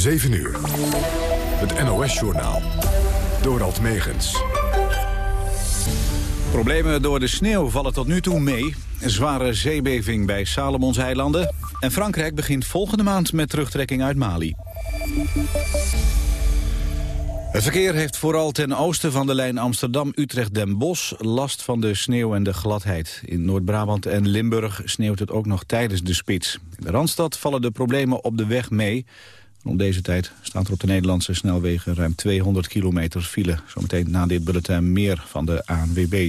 7 uur. Het NOS-journaal. Dorald Megens. Problemen door de sneeuw vallen tot nu toe mee. Een zware zeebeving bij Salomonseilanden. En Frankrijk begint volgende maand met terugtrekking uit Mali. Het verkeer heeft vooral ten oosten van de lijn Amsterdam-Utrecht-Den Bosch last van de sneeuw en de gladheid. In Noord-Brabant en Limburg sneeuwt het ook nog tijdens de spits. In de Randstad vallen de problemen op de weg mee. Om deze tijd staat er op de Nederlandse snelwegen ruim 200 kilometer file. Zometeen na dit bulletin meer van de ANWB.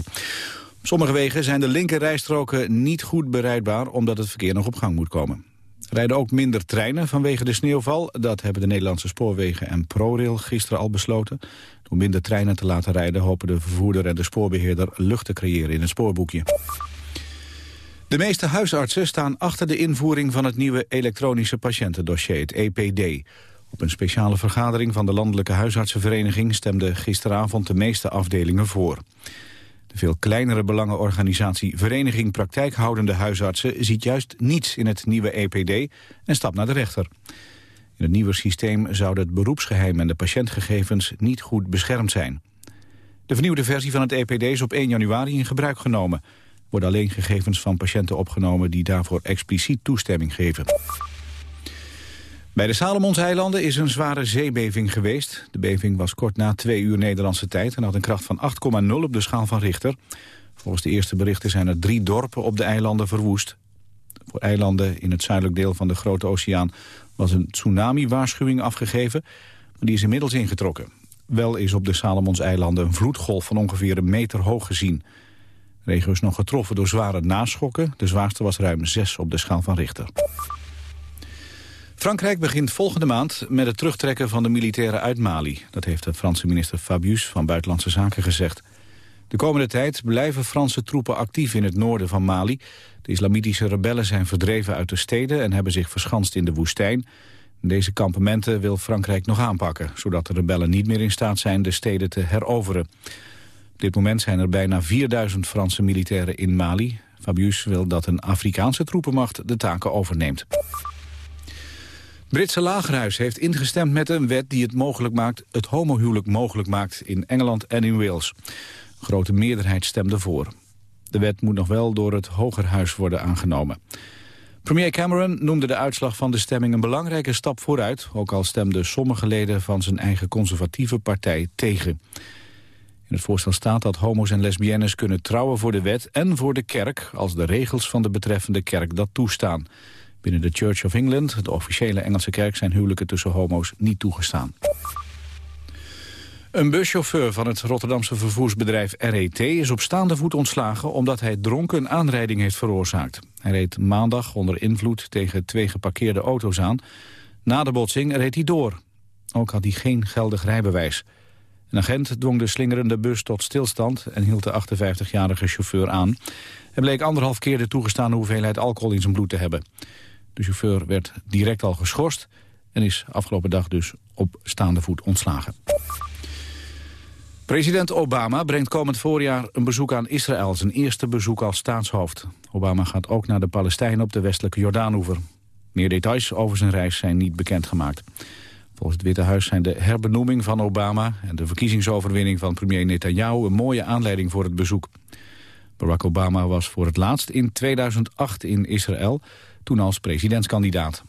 Op sommige wegen zijn de linkerrijstroken niet goed bereidbaar... omdat het verkeer nog op gang moet komen. Rijden ook minder treinen vanwege de sneeuwval. Dat hebben de Nederlandse spoorwegen en ProRail gisteren al besloten. Door minder treinen te laten rijden... hopen de vervoerder en de spoorbeheerder lucht te creëren in het spoorboekje. De meeste huisartsen staan achter de invoering van het nieuwe elektronische patiëntendossier, het EPD. Op een speciale vergadering van de Landelijke Huisartsenvereniging stemden gisteravond de meeste afdelingen voor. De veel kleinere belangenorganisatie Vereniging Praktijkhoudende Huisartsen ziet juist niets in het nieuwe EPD en stapt naar de rechter. In het nieuwe systeem zouden het beroepsgeheim en de patiëntgegevens niet goed beschermd zijn. De vernieuwde versie van het EPD is op 1 januari in gebruik genomen worden alleen gegevens van patiënten opgenomen die daarvoor expliciet toestemming geven. Bij de Salomonseilanden is een zware zeebeving geweest. De beving was kort na twee uur Nederlandse tijd en had een kracht van 8,0 op de schaal van Richter. Volgens de eerste berichten zijn er drie dorpen op de eilanden verwoest. Voor eilanden in het zuidelijk deel van de Grote Oceaan was een tsunami-waarschuwing afgegeven, maar die is inmiddels ingetrokken. Wel is op de Salomonseilanden een vloedgolf van ongeveer een meter hoog gezien regio is nog getroffen door zware naschokken. De zwaarste was ruim 6 op de schaal van Richter. Frankrijk begint volgende maand met het terugtrekken van de militairen uit Mali. Dat heeft de Franse minister Fabius van Buitenlandse Zaken gezegd. De komende tijd blijven Franse troepen actief in het noorden van Mali. De islamitische rebellen zijn verdreven uit de steden en hebben zich verschanst in de woestijn. Deze kampementen wil Frankrijk nog aanpakken, zodat de rebellen niet meer in staat zijn de steden te heroveren. Op dit moment zijn er bijna 4000 Franse militairen in Mali. Fabius wil dat een Afrikaanse troepenmacht de taken overneemt. Britse lagerhuis heeft ingestemd met een wet die het mogelijk maakt, het homohuwelijk mogelijk maakt in Engeland en in Wales. Een grote meerderheid stemde voor. De wet moet nog wel door het Hogerhuis worden aangenomen. Premier Cameron noemde de uitslag van de stemming een belangrijke stap vooruit, ook al stemden sommige leden van zijn eigen conservatieve partij tegen. In het voorstel staat dat homo's en lesbiennes kunnen trouwen voor de wet en voor de kerk... als de regels van de betreffende kerk dat toestaan. Binnen de Church of England, de officiële Engelse kerk... zijn huwelijken tussen homo's niet toegestaan. Een buschauffeur van het Rotterdamse vervoersbedrijf RET is op staande voet ontslagen omdat hij dronken aanrijding heeft veroorzaakt. Hij reed maandag onder invloed tegen twee geparkeerde auto's aan. Na de botsing reed hij door. Ook had hij geen geldig rijbewijs. Een agent dwong de slingerende bus tot stilstand en hield de 58-jarige chauffeur aan. Hij bleek anderhalf keer de toegestane hoeveelheid alcohol in zijn bloed te hebben. De chauffeur werd direct al geschorst en is afgelopen dag dus op staande voet ontslagen. President Obama brengt komend voorjaar een bezoek aan Israël, zijn eerste bezoek als staatshoofd. Obama gaat ook naar de Palestijnen op de westelijke Jordaanoever. Meer details over zijn reis zijn niet bekendgemaakt. Volgens het Witte Huis zijn de herbenoeming van Obama... en de verkiezingsoverwinning van premier Netanyahu... een mooie aanleiding voor het bezoek. Barack Obama was voor het laatst in 2008 in Israël... toen als presidentskandidaat.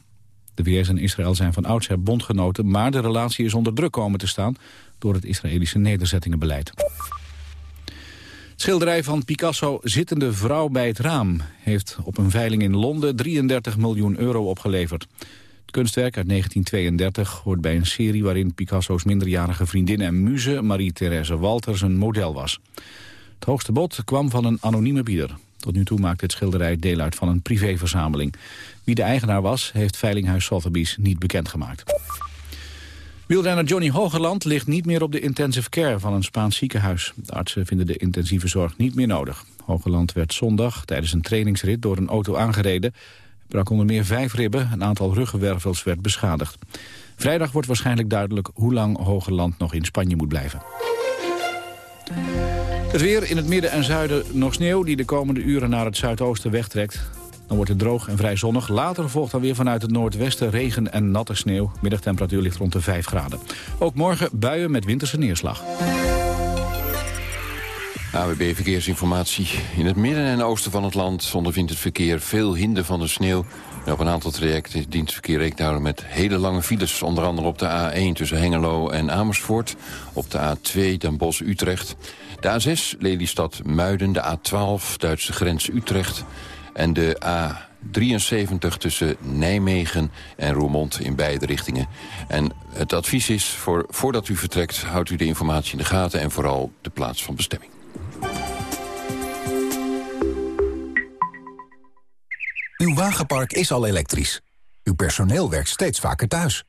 De VS en Israël zijn van oudsher bondgenoten... maar de relatie is onder druk komen te staan... door het Israëlische nederzettingenbeleid. Het schilderij van Picasso Zittende vrouw bij het raam... heeft op een veiling in Londen 33 miljoen euro opgeleverd kunstwerk uit 1932 hoort bij een serie waarin Picasso's minderjarige vriendin en muze Marie-Thérèse Walters een model was. Het hoogste bod kwam van een anonieme bieder. Tot nu toe maakt het schilderij deel uit van een privéverzameling. Wie de eigenaar was, heeft Veilinghuis Sotheby's niet bekendgemaakt. Wielrenner Johnny Hogerland ligt niet meer op de intensive care van een Spaans ziekenhuis. De artsen vinden de intensieve zorg niet meer nodig. Hogerland werd zondag tijdens een trainingsrit door een auto aangereden brak onder meer vijf ribben, een aantal ruggenwervels werd beschadigd. Vrijdag wordt waarschijnlijk duidelijk hoe lang Hogerland nog in Spanje moet blijven. Het weer in het midden en zuiden nog sneeuw die de komende uren naar het zuidoosten wegtrekt. Dan wordt het droog en vrij zonnig. Later volgt dan weer vanuit het noordwesten regen en natte sneeuw. Middagtemperatuur ligt rond de 5 graden. Ook morgen buien met winterse neerslag. AWB Verkeersinformatie. In het midden en oosten van het land ondervindt het verkeer veel hinder van de sneeuw. op een aantal trajecten dient het verkeer met hele lange files. Onder andere op de A1 tussen Hengelo en Amersfoort. Op de A2 Den Bosch-Utrecht. De A6 Lelystad-Muiden. De A12 Duitse grens Utrecht. En de A73 tussen Nijmegen en Roermond in beide richtingen. En het advies is, voor, voordat u vertrekt, houdt u de informatie in de gaten... en vooral de plaats van bestemming. Uw wagenpark is al elektrisch. Uw personeel werkt steeds vaker thuis.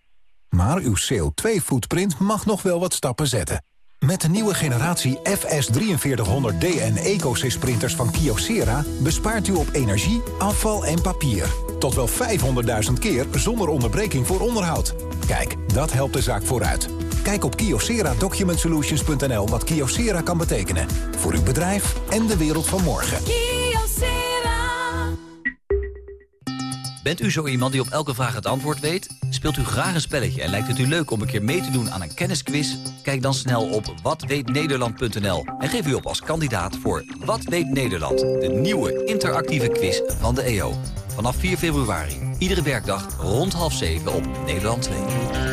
Maar uw CO2-footprint mag nog wel wat stappen zetten. Met de nieuwe generatie FS4300D en EcoSys printers van Kyocera... bespaart u op energie, afval en papier. Tot wel 500.000 keer zonder onderbreking voor onderhoud. Kijk, dat helpt de zaak vooruit. Kijk op kyocera-document-solutions.nl wat Kyocera kan betekenen. Voor uw bedrijf en de wereld van morgen. Bent u zo iemand die op elke vraag het antwoord weet? Speelt u graag een spelletje en lijkt het u leuk om een keer mee te doen aan een kennisquiz? Kijk dan snel op watweetnederland.nl en geef u op als kandidaat voor Wat weet Nederland? De nieuwe interactieve quiz van de EO. Vanaf 4 februari, iedere werkdag rond half 7 op Nederland 2.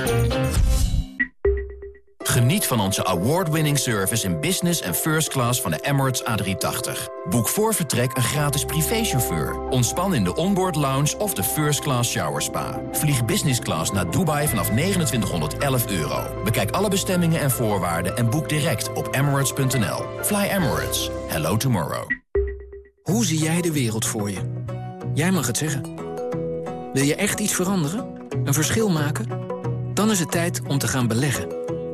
Geniet van onze award-winning service in business en first class van de Emirates A380. Boek voor vertrek een gratis privéchauffeur. Ontspan in de onboard lounge of de first class shower spa. Vlieg business class naar Dubai vanaf 2911 euro. Bekijk alle bestemmingen en voorwaarden en boek direct op emirates.nl. Fly Emirates. Hello tomorrow. Hoe zie jij de wereld voor je? Jij mag het zeggen. Wil je echt iets veranderen? Een verschil maken? Dan is het tijd om te gaan beleggen.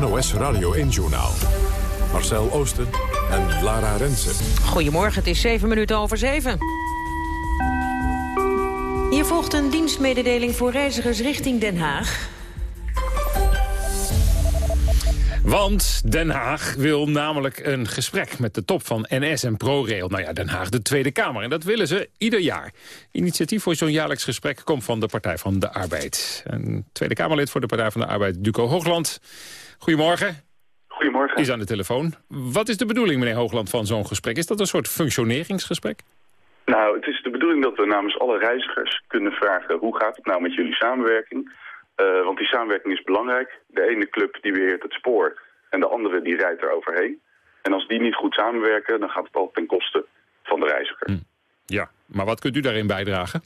NOS Radio 1-journaal. Marcel Oosten en Lara Rensen. Goedemorgen, het is zeven minuten over zeven. Hier volgt een dienstmededeling voor reizigers richting Den Haag. Want Den Haag wil namelijk een gesprek met de top van NS en ProRail. Nou ja, Den Haag, de Tweede Kamer. En dat willen ze ieder jaar. Initiatief voor zo'n jaarlijks gesprek komt van de Partij van de Arbeid. Een Tweede Kamerlid voor de Partij van de Arbeid, Duco Hoogland. Goedemorgen. Goedemorgen. Is aan de telefoon. Wat is de bedoeling, meneer Hoogland, van zo'n gesprek? Is dat een soort functioneringsgesprek? Nou, het is de bedoeling dat we namens alle reizigers kunnen vragen... hoe gaat het nou met jullie samenwerking? Uh, want die samenwerking is belangrijk. De ene club die beheert het spoor en de andere die rijdt er overheen. En als die niet goed samenwerken, dan gaat het al ten koste van de reiziger. Hm. Ja, maar wat kunt u daarin bijdragen?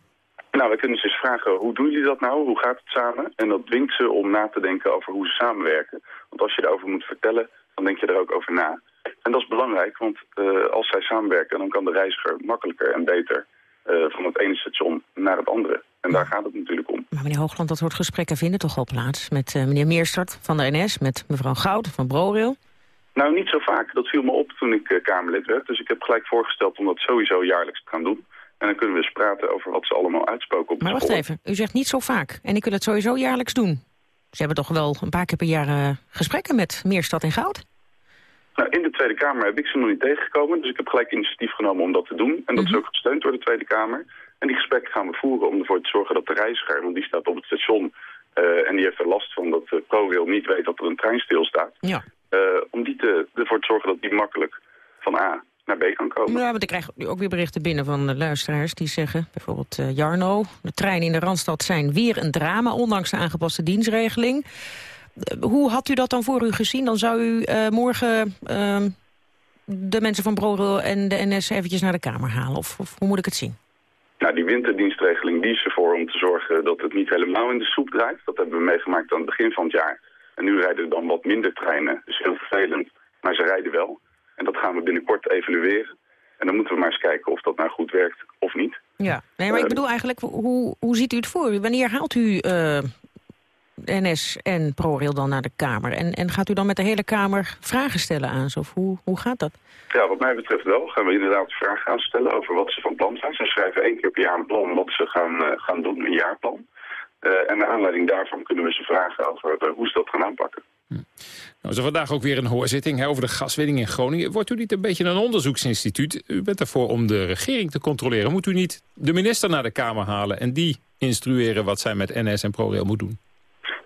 Nou, we kunnen ze eens vragen, hoe doen jullie dat nou? Hoe gaat het samen? En dat dwingt ze om na te denken over hoe ze samenwerken. Want als je erover moet vertellen, dan denk je er ook over na. En dat is belangrijk, want uh, als zij samenwerken... dan kan de reiziger makkelijker en beter uh, van het ene station naar het andere. En daar gaat het natuurlijk om. Maar meneer Hoogland, dat soort gesprekken vinden toch al plaats? Met uh, meneer Meerstart van de NS, met mevrouw Goud van ProRail? Nou, niet zo vaak. Dat viel me op toen ik Kamerlid werd. Dus ik heb gelijk voorgesteld om dat sowieso jaarlijks te gaan doen. En dan kunnen we eens praten over wat ze allemaal uitspoken op Maar wacht even, u zegt niet zo vaak. En ik wil het sowieso jaarlijks doen. Ze hebben toch wel een paar keer per jaar uh, gesprekken met Meerstad en Goud? Nou, in de Tweede Kamer heb ik ze nog niet tegengekomen. Dus ik heb gelijk initiatief genomen om dat te doen. En dat mm -hmm. is mhm. ook gesteund door de Tweede Kamer. En die gesprekken gaan we voeren om ervoor te zorgen dat de reiziger... want die staat op het station uh, en die heeft er last van dat de ProRail niet weet dat er een trein stilstaat. Ja. Uh, om die te, ervoor te zorgen dat die makkelijk van A naar B kan komen. Ja, want ik krijg nu ook weer berichten binnen van de luisteraars die zeggen... bijvoorbeeld uh, Jarno, de treinen in de Randstad zijn weer een drama... ondanks de aangepaste dienstregeling. Uh, hoe had u dat dan voor u gezien? Dan zou u uh, morgen ehm, de mensen van ProRail en de NS eventjes naar de Kamer halen? Of, of, hoe moet ik het zien? Nou, die winterdienstregeling die is ervoor om te zorgen dat het niet helemaal in de soep draait. Dat hebben we meegemaakt aan het begin van het jaar. En nu rijden er dan wat minder treinen, dus heel vervelend. Maar ze rijden wel. En dat gaan we binnenkort evalueren. En dan moeten we maar eens kijken of dat nou goed werkt of niet. Ja, nee, maar ik bedoel eigenlijk, hoe, hoe ziet u het voor? Wanneer haalt u NS en ProRail dan naar de Kamer? En, en gaat u dan met de hele Kamer vragen stellen aan ze? Of hoe, hoe gaat dat? Ja, wat mij betreft wel. Gaan we inderdaad vragen gaan stellen over wat ze van plan zijn. Ze schrijven één keer per jaar een plan wat ze gaan, uh, gaan doen, een jaarplan. Uh, en naar aanleiding daarvan kunnen we ze vragen over hoe ze dat gaan aanpakken. Hm. Nou, is er vandaag ook weer een hoorzitting hè, over de gaswinning in Groningen. Wordt u niet een beetje een onderzoeksinstituut? U bent ervoor om de regering te controleren. Moet u niet de minister naar de Kamer halen en die instrueren wat zij met NS en ProRail moet doen?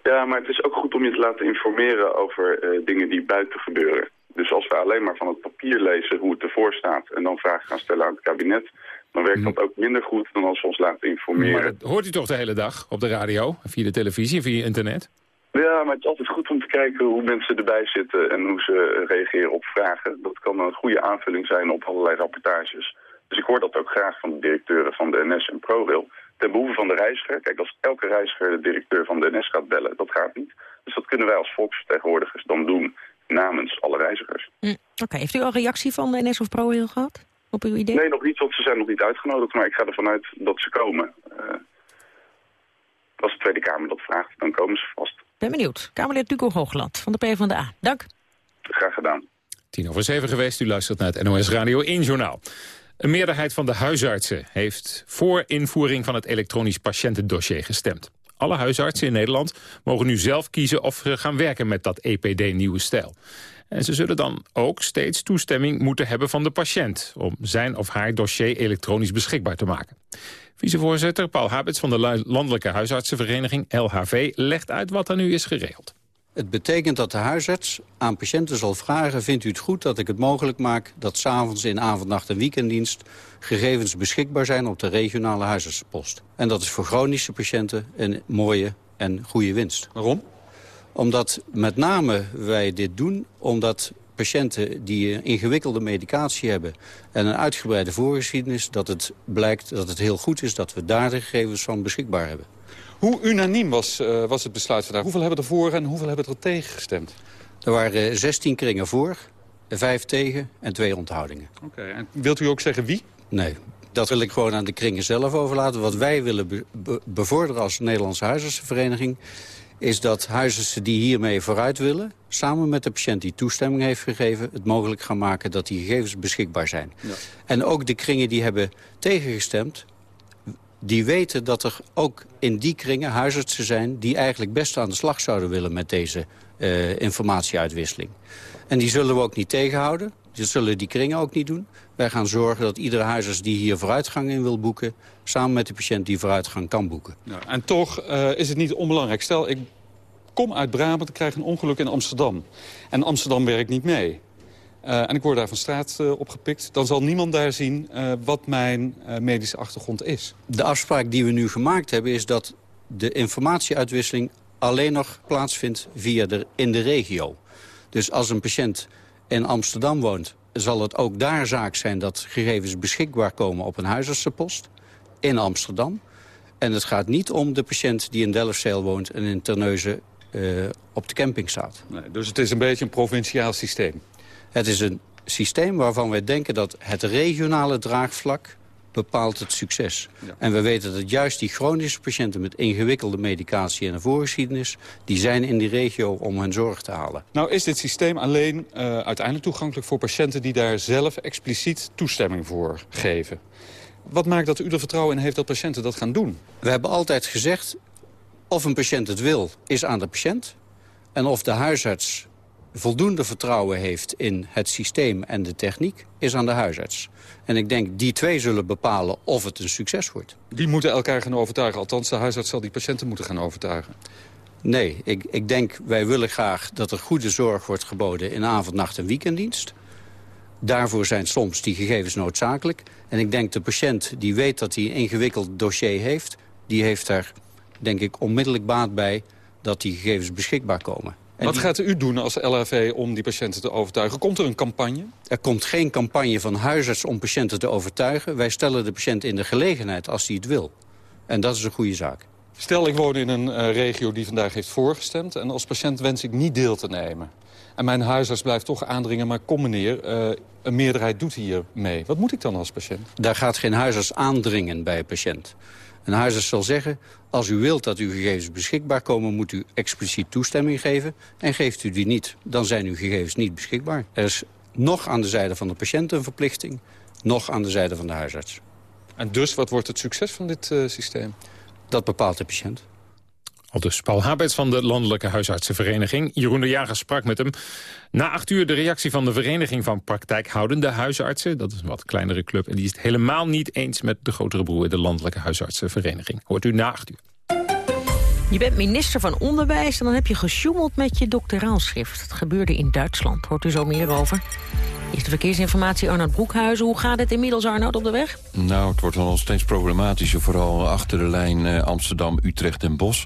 Ja, maar het is ook goed om je te laten informeren over uh, dingen die buiten gebeuren. Dus als we alleen maar van het papier lezen hoe het ervoor staat... en dan vragen gaan stellen aan het kabinet... dan werkt dat ook minder goed dan als we ons laten informeren. Maar dat hoort u toch de hele dag op de radio, via de televisie, via internet? Ja, maar het is altijd goed om te kijken hoe mensen erbij zitten... en hoe ze reageren op vragen. Dat kan een goede aanvulling zijn op allerlei rapportages. Dus ik hoor dat ook graag van de directeuren van de NS en ProRail ten behoeve van de reiziger. Kijk, als elke reiziger de directeur van de NS gaat bellen, dat gaat niet. Dus dat kunnen wij als volksvertegenwoordigers dan doen namens alle reizigers. Mm, Oké, heeft u al reactie van de NS of ProRail gehad? Op uw idee? Nee, nog niet, want ze zijn nog niet uitgenodigd. Maar ik ga ervan uit dat ze komen. Uh, als de Tweede Kamer dat vraagt, dan komen ze vast. Ben benieuwd. Kamerlid Duco Hoogland van de PvdA. Dank. Graag gedaan. Tien over zeven geweest. U luistert naar het NOS Radio 1 Journaal. Een meerderheid van de huisartsen heeft voor invoering van het elektronisch patiëntendossier gestemd. Alle huisartsen in Nederland mogen nu zelf kiezen of ze gaan werken met dat EPD Nieuwe Stijl. En ze zullen dan ook steeds toestemming moeten hebben van de patiënt... om zijn of haar dossier elektronisch beschikbaar te maken. Vicevoorzitter Paul Habits van de Landelijke Huisartsenvereniging, LHV... legt uit wat er nu is geregeld. Het betekent dat de huisarts aan patiënten zal vragen... vindt u het goed dat ik het mogelijk maak dat s'avonds in avond, nacht en weekenddienst... gegevens beschikbaar zijn op de regionale huisartsenpost. En dat is voor chronische patiënten een mooie en goede winst. Waarom? Omdat met name wij dit doen omdat patiënten die ingewikkelde medicatie hebben... en een uitgebreide voorgeschiedenis, dat het blijkt dat het heel goed is... dat we daar de gegevens van beschikbaar hebben. Hoe unaniem was, uh, was het besluit vandaag? Hoeveel hebben er voor en hoeveel hebben er tegen gestemd? Er waren 16 kringen voor, 5 tegen en 2 onthoudingen. Oké, okay, en wilt u ook zeggen wie? Nee, dat wil ik gewoon aan de kringen zelf overlaten. Wat wij willen be be bevorderen als Nederlandse huisartsenvereniging... is dat huisartsen die hiermee vooruit willen... samen met de patiënt die toestemming heeft gegeven... het mogelijk gaan maken dat die gegevens beschikbaar zijn. Ja. En ook de kringen die hebben tegengestemd die weten dat er ook in die kringen huisartsen zijn... die eigenlijk best aan de slag zouden willen met deze uh, informatieuitwisseling. En die zullen we ook niet tegenhouden. Dat zullen die kringen ook niet doen. Wij gaan zorgen dat iedere huisarts die hier vooruitgang in wil boeken... samen met de patiënt die vooruitgang kan boeken. Ja, en toch uh, is het niet onbelangrijk. Stel, ik kom uit Brabant, ik krijg een ongeluk in Amsterdam. En Amsterdam werkt niet mee. Uh, en ik word daar van straat uh, opgepikt. Dan zal niemand daar zien uh, wat mijn medische achtergrond is. De afspraak die we nu gemaakt hebben is dat de informatieuitwisseling alleen nog plaatsvindt via de, in de regio. Dus als een patiënt in Amsterdam woont, zal het ook daar zaak zijn dat gegevens beschikbaar komen op een huisartsenpost in Amsterdam. En het gaat niet om de patiënt die in Delfzijl woont en in Terneuzen op de camping staat. Nee, dus het is een beetje een provinciaal systeem. Het is een systeem waarvan wij denken dat het regionale draagvlak bepaalt het succes. Ja. En we weten dat juist die chronische patiënten met ingewikkelde medicatie en een voorgeschiedenis... die zijn in die regio om hun zorg te halen. Nou is dit systeem alleen uh, uiteindelijk toegankelijk voor patiënten... die daar zelf expliciet toestemming voor geven. Wat maakt dat u er vertrouwen in heeft dat patiënten dat gaan doen? We hebben altijd gezegd, of een patiënt het wil, is aan de patiënt. En of de huisarts voldoende vertrouwen heeft in het systeem en de techniek... is aan de huisarts. En ik denk, die twee zullen bepalen of het een succes wordt. Die moeten elkaar gaan overtuigen. Althans, de huisarts zal die patiënten moeten gaan overtuigen. Nee, ik, ik denk, wij willen graag dat er goede zorg wordt geboden... in avond, nacht en weekenddienst. Daarvoor zijn soms die gegevens noodzakelijk. En ik denk, de patiënt die weet dat hij een ingewikkeld dossier heeft... die heeft daar, denk ik, onmiddellijk baat bij dat die gegevens beschikbaar komen. En Wat die... gaat u doen als LHV om die patiënten te overtuigen? Komt er een campagne? Er komt geen campagne van huisarts om patiënten te overtuigen. Wij stellen de patiënt in de gelegenheid als hij het wil. En dat is een goede zaak. Stel, ik woon in een uh, regio die vandaag heeft voorgestemd... en als patiënt wens ik niet deel te nemen. En mijn huisarts blijft toch aandringen, maar kom meneer... Uh, een meerderheid doet hier mee. Wat moet ik dan als patiënt? Daar gaat geen huisarts aandringen bij een patiënt. Een huisarts zal zeggen, als u wilt dat uw gegevens beschikbaar komen... moet u expliciet toestemming geven. En geeft u die niet, dan zijn uw gegevens niet beschikbaar. Er is nog aan de zijde van de patiënt een verplichting... nog aan de zijde van de huisarts. En dus, wat wordt het succes van dit uh, systeem? Dat bepaalt de patiënt. Al dus Paul Habets van de Landelijke Huisartsenvereniging. Jeroen de Jager sprak met hem. Na acht uur de reactie van de Vereniging van Praktijkhoudende Huisartsen. Dat is een wat kleinere club. En die is het helemaal niet eens met de grotere broer... de Landelijke Huisartsenvereniging. Hoort u na acht uur. Je bent minister van Onderwijs en dan heb je gesjoemeld met je doctoraalschrift. Het gebeurde in Duitsland. Hoort u zo meer over? Is de verkeersinformatie Arnoud Broekhuizen. Hoe gaat het inmiddels, Arnoud, op de weg? Nou, het wordt al steeds problematischer. Vooral achter de lijn eh, Amsterdam, Utrecht en Bos.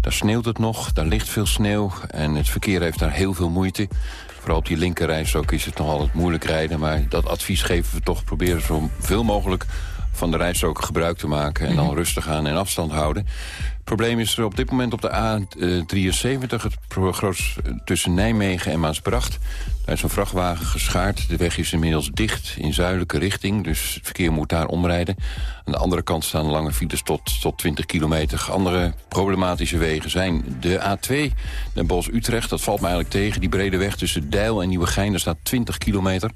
Daar sneeuwt het nog, daar ligt veel sneeuw. En het verkeer heeft daar heel veel moeite. Vooral op die linkerreis ook is het nog altijd moeilijk rijden. Maar dat advies geven we toch. Proberen zo veel mogelijk van de reis ook gebruik te maken. En dan mhm. rustig aan en afstand houden. Probleem is er op dit moment op de A73, het groot tussen Nijmegen en Maasbracht. Daar is een vrachtwagen geschaard. De weg is inmiddels dicht in zuidelijke richting, dus het verkeer moet daar omrijden. Aan de andere kant staan lange files tot, tot 20 kilometer. Andere problematische wegen zijn de A2, Den Bosch-Utrecht. Dat valt me eigenlijk tegen. Die brede weg tussen Deil en Nieuwegein, daar staat 20 kilometer.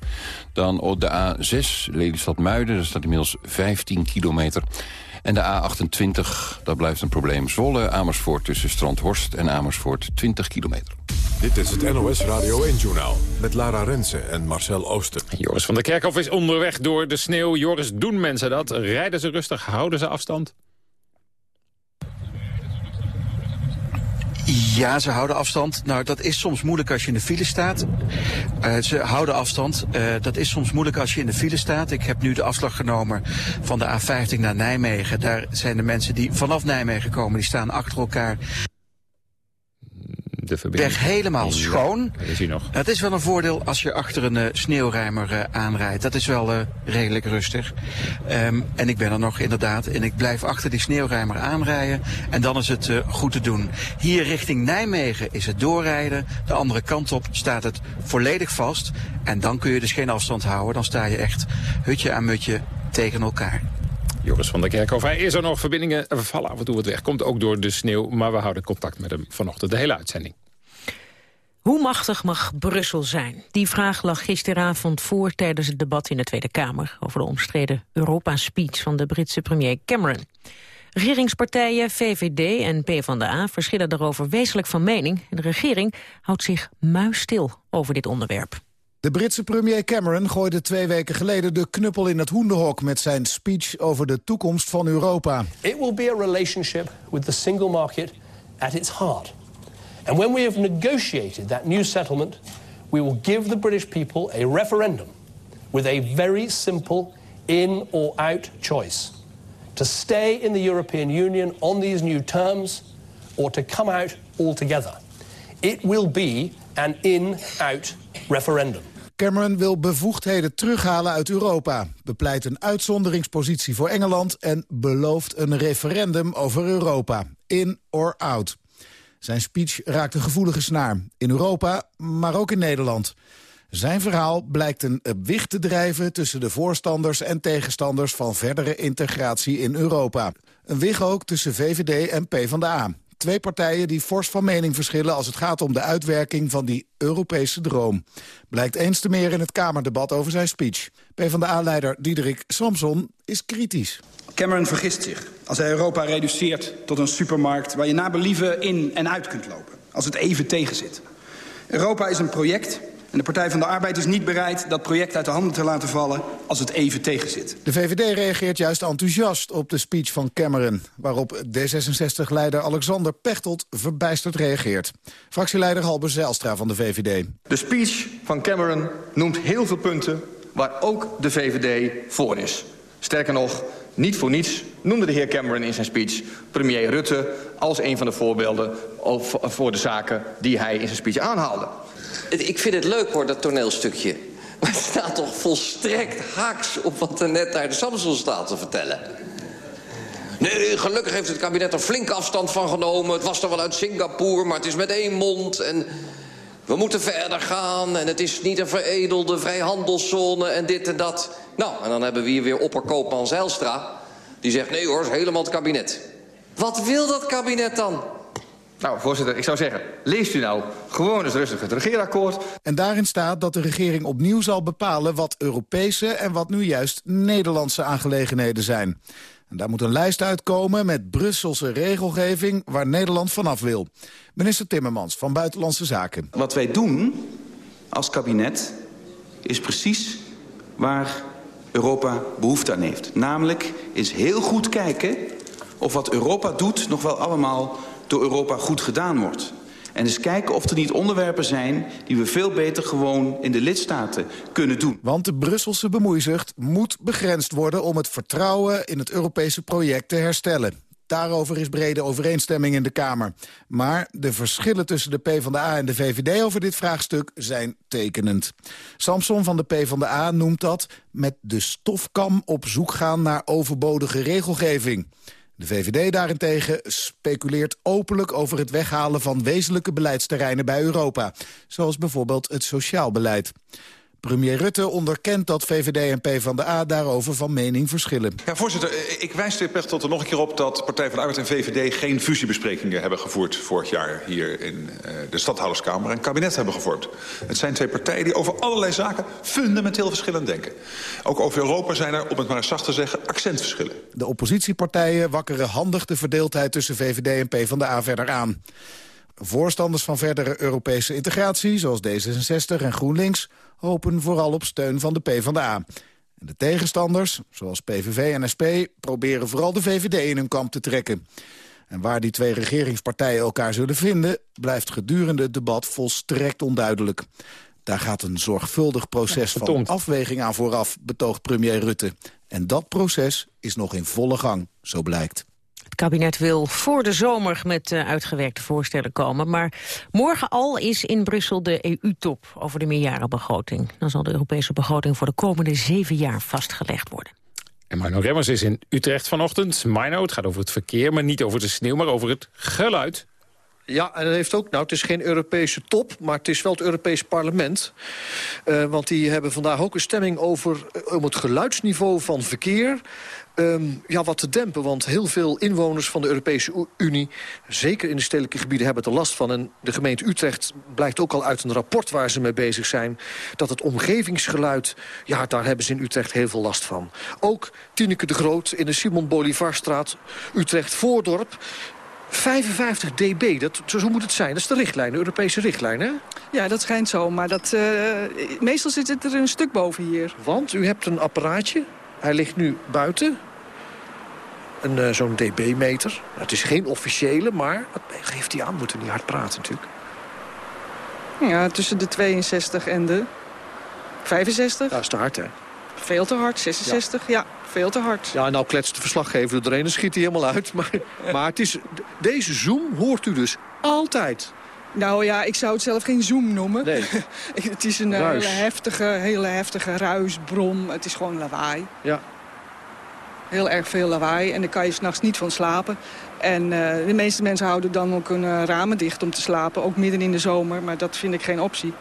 Dan op de A6, Lelystad-Muiden, daar staat inmiddels 15 kilometer. En de A28, dat blijft een probleem. Zwolle, Amersfoort tussen Strandhorst en Amersfoort 20 kilometer. Dit is het NOS Radio 1-journaal met Lara Rensen en Marcel Ooster. Joris van der Kerkhof is onderweg door de sneeuw. Joris, doen mensen dat? Rijden ze rustig? Houden ze afstand? Ja, ze houden afstand. Nou, dat is soms moeilijk als je in de file staat. Uh, ze houden afstand. Uh, dat is soms moeilijk als je in de file staat. Ik heb nu de afslag genomen van de A50 naar Nijmegen. Daar zijn de mensen die vanaf Nijmegen komen, die staan achter elkaar de weg helemaal schoon. is hij nog. Het is wel een voordeel als je achter een uh, sneeuwruimer uh, aanrijdt. Dat is wel uh, redelijk rustig. Um, en ik ben er nog inderdaad. En ik blijf achter die sneeuwruimer aanrijden. En dan is het goed te doen. Hier richting Nijmegen is het doorrijden. De andere kant op staat het volledig vast. En dan kun je dus geen afstand houden. Dan sta je echt hutje aan mutje tegen elkaar. Joris van der Kerkhoff, hij is er nog. Verbindingen vallen af en toe wat weg. Komt ook door de sneeuw, maar we houden contact met hem vanochtend. De hele uitzending. Hoe machtig mag Brussel zijn? Die vraag lag gisteravond voor tijdens het debat in de Tweede Kamer... over de omstreden Europa-speech van de Britse premier Cameron. Regeringspartijen VVD en PvdA verschillen daarover wezenlijk van mening... en de regering houdt zich muisstil over dit onderwerp. De Britse premier Cameron gooide twee weken geleden de knuppel in het hoenderhok met zijn speech over de toekomst van Europa. It will be a relationship with the single market at its heart. And when we have negotiated that new settlement, we will give the British people a referendum with a very simple in or out choice to stay in the European Union on these new terms or to come out altogether. It will be an in out referendum. Cameron wil bevoegdheden terughalen uit Europa, bepleit een uitzonderingspositie voor Engeland en belooft een referendum over Europa, in or out. Zijn speech raakt een gevoelige snaar. In Europa, maar ook in Nederland. Zijn verhaal blijkt een wicht te drijven tussen de voorstanders en tegenstanders van verdere integratie in Europa. Een wig ook tussen VVD en PvdA. Twee partijen die fors van mening verschillen als het gaat om de uitwerking van die Europese droom. Blijkt eens te meer in het Kamerdebat over zijn speech. PvdA-leider Diederik Samson is kritisch. Cameron vergist zich als hij Europa reduceert tot een supermarkt... waar je na believen in en uit kunt lopen, als het even tegenzit. Europa is een project en de Partij van de Arbeid is niet bereid dat project uit de handen te laten vallen als het even tegenzit. De VVD reageert juist enthousiast op de speech van Cameron... waarop D66-leider Alexander Pechtold verbijsterd reageert. Fractieleider Halber Zijlstra van de VVD. De speech van Cameron noemt heel veel punten waar ook de VVD voor is. Sterker nog, niet voor niets noemde de heer Cameron in zijn speech premier Rutte... als een van de voorbeelden voor de zaken die hij in zijn speech aanhaalde. Ik vind het leuk hoor, dat toneelstukje. Maar het staat toch volstrekt haaks op wat er net daar de Samson staat te vertellen. Nee, gelukkig heeft het kabinet er flink afstand van genomen. Het was toch wel uit Singapore, maar het is met één mond. En we moeten verder gaan en het is niet een veredelde vrijhandelszone en dit en dat. Nou, en dan hebben we hier weer opperkoopman Zijlstra. Die zegt, nee hoor, helemaal het kabinet. Wat wil dat kabinet dan? Nou, voorzitter, ik zou zeggen, leest u nou gewoon eens rustig het regeerakkoord. En daarin staat dat de regering opnieuw zal bepalen wat Europese en wat nu juist Nederlandse aangelegenheden zijn. En daar moet een lijst uitkomen met Brusselse regelgeving waar Nederland vanaf wil. Minister Timmermans van Buitenlandse Zaken. Wat wij doen als kabinet is precies waar Europa behoefte aan heeft. Namelijk is heel goed kijken of wat Europa doet nog wel allemaal door Europa goed gedaan wordt. En eens kijken of er niet onderwerpen zijn die we veel beter gewoon in de lidstaten kunnen doen. Want de Brusselse bemoeizucht moet begrensd worden om het vertrouwen in het Europese project te herstellen. Daarover is brede overeenstemming in de Kamer. Maar de verschillen tussen de PvdA en de VVD over dit vraagstuk zijn tekenend. Samson van de PvdA noemt dat met de stofkam op zoek gaan naar overbodige regelgeving. De VVD daarentegen speculeert openlijk over het weghalen van wezenlijke beleidsterreinen bij Europa. Zoals bijvoorbeeld het sociaal beleid. Premier Rutte onderkent dat VVD en PvdA daarover van mening verschillen. Ja, voorzitter, ik wijs de heer Pechtold er nog een keer op... dat Partij van de Arbeid en VVD geen fusiebesprekingen hebben gevoerd... vorig jaar hier in uh, de Stadhouderskamer en kabinet hebben gevormd. Het zijn twee partijen die over allerlei zaken fundamenteel verschillend denken. Ook over Europa zijn er, om het maar eens zacht te zeggen, accentverschillen. De oppositiepartijen wakkeren handig de verdeeldheid tussen VVD en PvdA verder aan. Voorstanders van verdere Europese integratie, zoals D66 en GroenLinks... hopen vooral op steun van de PvdA. En de tegenstanders, zoals PVV en SP, proberen vooral de VVD in hun kamp te trekken. En waar die twee regeringspartijen elkaar zullen vinden... blijft gedurende het debat volstrekt onduidelijk. Daar gaat een zorgvuldig proces van afweging aan vooraf, betoogt premier Rutte. En dat proces is nog in volle gang, zo blijkt. Het kabinet wil voor de zomer met uh, uitgewerkte voorstellen komen. Maar morgen al is in Brussel de EU-top over de meerjarenbegroting. Dan zal de Europese begroting voor de komende zeven jaar vastgelegd worden. En Mino Remmers is in Utrecht vanochtend. Mino, het gaat over het verkeer, maar niet over de sneeuw, maar over het geluid. Ja, en dat heeft ook, nou, het is geen Europese top, maar het is wel het Europees parlement. Uh, want die hebben vandaag ook een stemming over om het geluidsniveau van verkeer um, ja, wat te dempen. Want heel veel inwoners van de Europese Unie... zeker in de stedelijke gebieden hebben er last van. En de gemeente Utrecht blijkt ook al uit een rapport waar ze mee bezig zijn... dat het omgevingsgeluid, ja, daar hebben ze in Utrecht heel veel last van. Ook Tineke de Groot in de Simon Bolivarstraat, Utrecht-Voordorp... 55 dB, dat, zo moet het zijn. Dat is de richtlijn, de Europese richtlijn, hè? Ja, dat schijnt zo, maar dat, uh, meestal zit het er een stuk boven hier. Want u hebt een apparaatje, hij ligt nu buiten een uh, zo'n dB-meter. Het is geen officiële, maar wat geeft hij aan? Moeten we niet hard praten natuurlijk. Ja, tussen de 62 en de 65. Dat is te hard, hè? Veel te hard, 66, ja. ja veel te hard. Ja, nou kletst de verslaggever doorheen en schiet hij helemaal uit. Maar, maar het is, deze zoom hoort u dus altijd. Nou ja, ik zou het zelf geen zoom noemen. Nee. het is een hele heftige, hele heftige ruisbron. Het is gewoon lawaai. Ja. Heel erg veel lawaai en daar kan je s'nachts niet van slapen. En uh, de meeste mensen houden dan ook hun uh, ramen dicht om te slapen. Ook midden in de zomer, maar dat vind ik geen optie.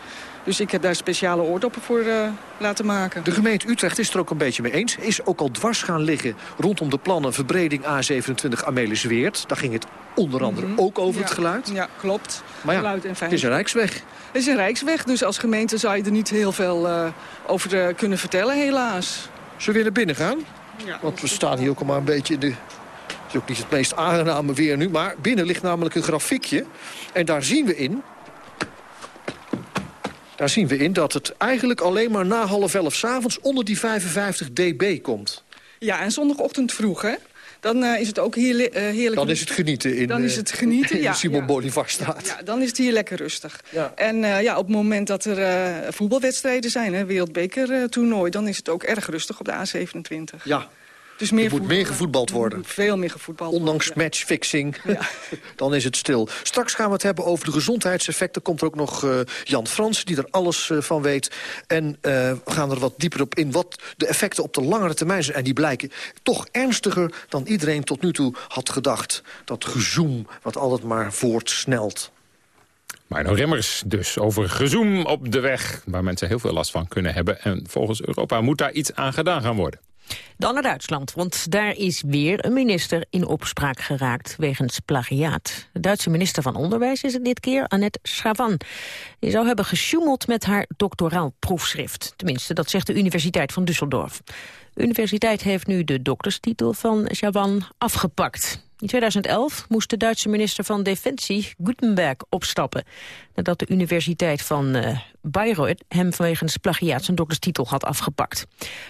Dus ik heb daar speciale oordoppen voor uh, laten maken. De gemeente Utrecht is er ook een beetje mee eens. Is ook al dwars gaan liggen rondom de plannen verbreding A27 Amelisweert. Daar ging het onder andere mm -hmm. ook over ja, het geluid. Ja, klopt. Maar ja, geluid en het is een rijksweg. Het is een rijksweg, dus als gemeente zou je er niet heel veel over kunnen vertellen, helaas. Zullen we weer naar binnen gaan? Ja, Want we staan hier ook al maar een beetje in de... Het is ook niet het meest aangename weer nu. Maar binnen ligt namelijk een grafiekje. En daar zien we in... Daar zien we in dat het eigenlijk alleen maar na half elf s'avonds... onder die 55 dB komt. Ja, en zondagochtend vroeg, hè? Dan uh, is het ook hier, uh, heerlijk... Dan is het genieten in, dan is het genieten, in ja, de Simon ja. Bolivarstraat. Ja, ja, dan is het hier lekker rustig. Ja. En ja, op het moment dat er voetbalwedstrijden zijn, hè, wereldbekertoernooi... dan is het ook erg rustig op de A27. Ja, Dus meer er moet meer gevoetbald worden. Veel meer gevoetbald Ondanks matchfixing, dan is het stil. Straks gaan we het hebben over de gezondheidseffecten. Komt er ook nog uh, Jan Frans, die er alles uh, van weet. En uh, we gaan er wat dieper op in wat de effecten op de langere termijn zijn. En die blijken toch ernstiger dan iedereen tot nu toe had gedacht. Dat gezoom wat altijd maar voortsnelt. Marno Remmers dus over gezoom op de weg... waar mensen heel veel last van kunnen hebben. En volgens Europa moet daar iets aan gedaan gaan worden. Dan naar Duitsland, want daar is weer een minister in opspraak geraakt wegens plagiaat. De Duitse minister van Onderwijs is het dit keer, Annette Schavan. Die zou hebben gesjoemeld met haar doctoraal proefschrift. Tenminste, dat zegt de Universiteit van Düsseldorf. De universiteit heeft nu de dokterstitel van Schavan afgepakt. In 2011 moest de Duitse minister van Defensie Gutenberg opstappen... nadat de Universiteit van uh, Bayreuth hem vanwege plagiaat zijn dokterstitel had afgepakt.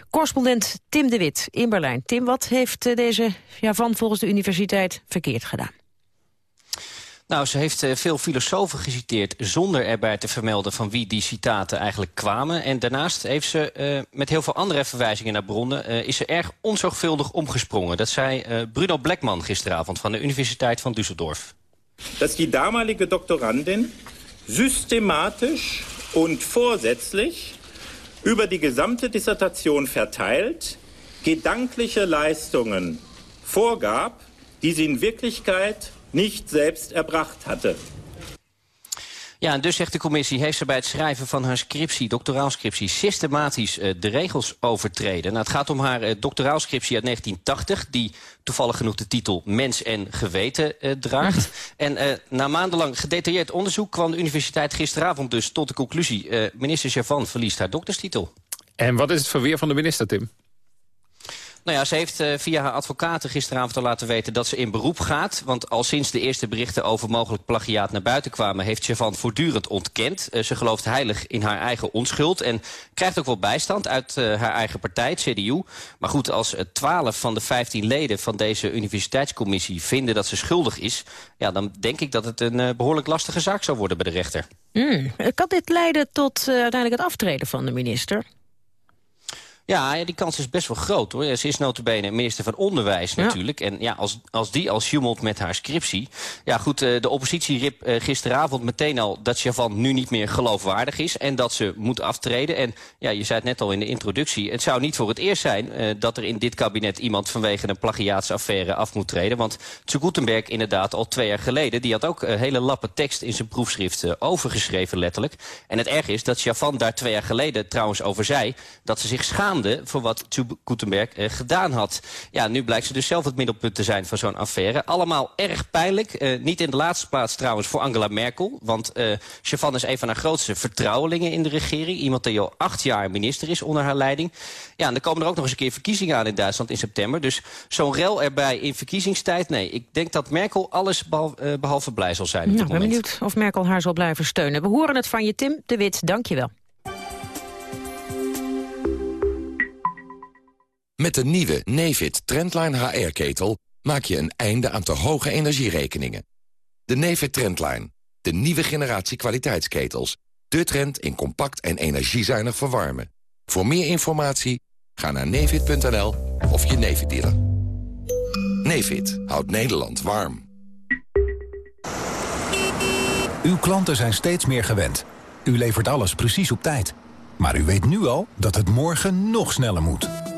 Correspondent Tim de Wit in Berlijn. Tim, wat heeft uh, deze Javan volgens de universiteit verkeerd gedaan? Nou, ze heeft uh, veel filosofen geciteerd zonder erbij te vermelden van wie die citaten eigenlijk kwamen. En daarnaast heeft ze uh, met heel veel andere verwijzingen naar bronnen uh, is ze erg onzorgvuldig omgesprongen. Dat zei Bruno Bleckmann gisteravond van de Universiteit van Düsseldorf. Dat die damalige Doktorandin systematisch und vorsätzlich über die gesamte Dissertation verteilt gedankliche Leistungen vorgab, die sie in Wirklichkeit niet selbst erbracht hatte. Ja, en dus zegt de commissie, heeft ze bij het schrijven van haar scriptie, doctoraalscriptie, systematisch uh, de regels overtreden. Nou, het gaat om haar uh, doctoraalscriptie uit 1980, die toevallig genoeg de titel Mens en Geweten uh, draagt. en na maandenlang gedetailleerd onderzoek kwam de universiteit gisteravond dus tot de conclusie, minister Javan verliest haar dokterstitel. En wat is het verweer van de minister, Tim? Nou ja, ze heeft uh, via haar advocaten gisteravond al laten weten dat ze in beroep gaat. Want al sinds de eerste berichten over mogelijk plagiaat naar buiten kwamen... heeft Chavan voortdurend ontkend. Uh, ze gelooft heilig in haar eigen onschuld. En krijgt ook wel bijstand uit uh, haar eigen partij, het CDU. Maar goed, als 12 van de 15 leden van deze universiteitscommissie... vinden dat ze schuldig is... Ja, dan denk ik dat het een behoorlijk lastige zaak zou worden bij de rechter. Mm. Kan dit leiden tot uiteindelijk het aftreden van de minister? Ja, die kans is best wel groot hoor. Ze is notabene minister van Onderwijs natuurlijk. En ja, als, als die al sjoemelt met haar scriptie... Ja goed, eh, de oppositie riep eh, gisteravond meteen al dat Chavan nu niet meer geloofwaardig is... en dat ze moet aftreden. En ja, je zei het net al in de introductie... het zou niet voor het eerst zijn uh, dat er in dit kabinet... iemand vanwege een plagiaatsaffaire af moet treden. Want Tse Gutenberg inderdaad al twee jaar geleden... die had ook hele lappen tekst in zijn proefschrift overgeschreven letterlijk. En het erg is dat Chavan daar twee jaar geleden trouwens over zei... dat ze zich voor wat Gutenberg eh, gedaan had. Ja, nu blijkt ze dus zelf het middelpunt te zijn van zo'n affaire. Allemaal erg pijnlijk. Eh, niet in de laatste plaats trouwens voor Angela Merkel. Want eh, Chavan is een van haar grootste vertrouwelingen in de regering. Iemand die al acht jaar minister is onder haar leiding. Ja, en er komen er ook nog eens een keer verkiezingen aan in Duitsland in september. Dus zo'n rel erbij in verkiezingstijd, nee. Ik denk dat Merkel alles behalve, behalve blij zal zijn. Nou, ik ben benieuwd of Merkel haar zal blijven steunen. We horen het van je, Tim de Wit. Dank je wel. Met de nieuwe Nefit Trendline HR-ketel maak je een einde aan te hoge energierekeningen. De Nefit Trendline, de nieuwe generatie kwaliteitsketels. De trend in compact en energiezuinig verwarmen. Voor meer informatie ga naar nefit.nl of je Nefit dealer. Nefit houdt Nederland warm. Uw klanten zijn steeds meer gewend. U levert alles precies op tijd. Maar u weet nu al dat het morgen nog sneller moet.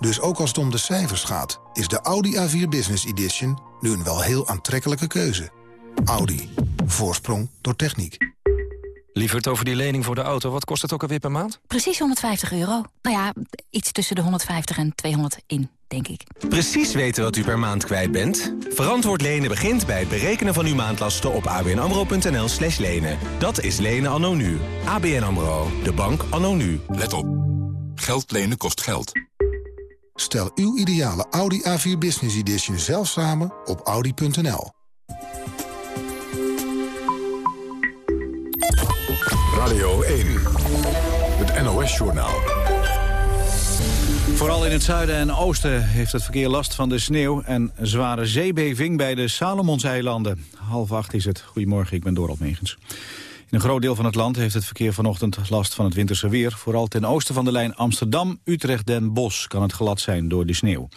Dus ook als het om de cijfers gaat, is de Audi A4 Business Edition nu een wel heel aantrekkelijke keuze. Audi. Voorsprong door techniek. Lieverd, over die lening voor de auto, wat kost het ook alweer per maand? Precies 150 euro. Nou ja, iets tussen de 150 en 200 in, denk ik. Precies weten wat u per maand kwijt bent? Verantwoord lenen begint bij het berekenen van uw maandlasten op abnamro.nl slash lenen. Dat is lenen anno nu. ABN AMRO, de bank anno nu. Let op. Geld lenen kost geld. Stel uw ideale Audi A4 Business Edition zelf samen op audi.nl. Radio 1. Het NOS-journaal. Vooral in het zuiden en oosten heeft het verkeer last van de sneeuw... en zware zeebeving bij de Salomonseilanden. Half acht is het. Goedemorgen, ik ben Dorald Megens. In een groot deel van het land heeft het verkeer vanochtend last van het winterse weer. Vooral ten oosten van de lijn Amsterdam, Utrecht, Den Bosch kan het glad zijn door de sneeuw.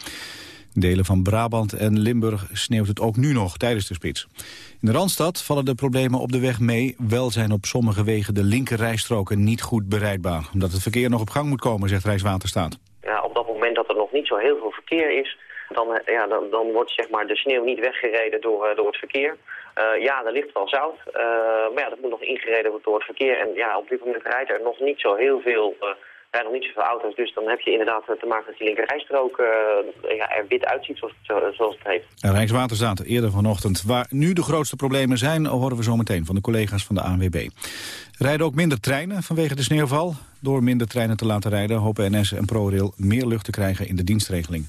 Delen van Brabant en Limburg sneeuwt het ook nu nog tijdens de spits. In de Randstad vallen de problemen op de weg mee. Wel zijn op sommige wegen de linkerrijstroken niet goed bereidbaar. Omdat het verkeer nog op gang moet komen, zegt Rijkswaterstaat. Ja, op dat moment dat er nog niet zo heel veel verkeer is... dan, eh, ja, dan, dan wordt zeg maar, de sneeuw niet weggereden door, eh, door het verkeer. Uh, ja, er ligt wel zout, maar ja, dat moet nog ingereden worden door het verkeer. En ja, op dit moment rijdt er nog niet zo heel veel... Uh, nog niet zoveel auto's, dus dan heb je inderdaad te maken met die linkerrijstrook ja, er wit uitziet, zoals het, zoals het heet. Rijkswaterstaat eerder vanochtend. Waar nu de grootste problemen zijn, horen we zo meteen van de collega's van de ANWB. Rijden ook minder treinen vanwege de sneeuwval. Door minder treinen te laten rijden hopen NS en ProRail meer lucht te krijgen in de dienstregeling.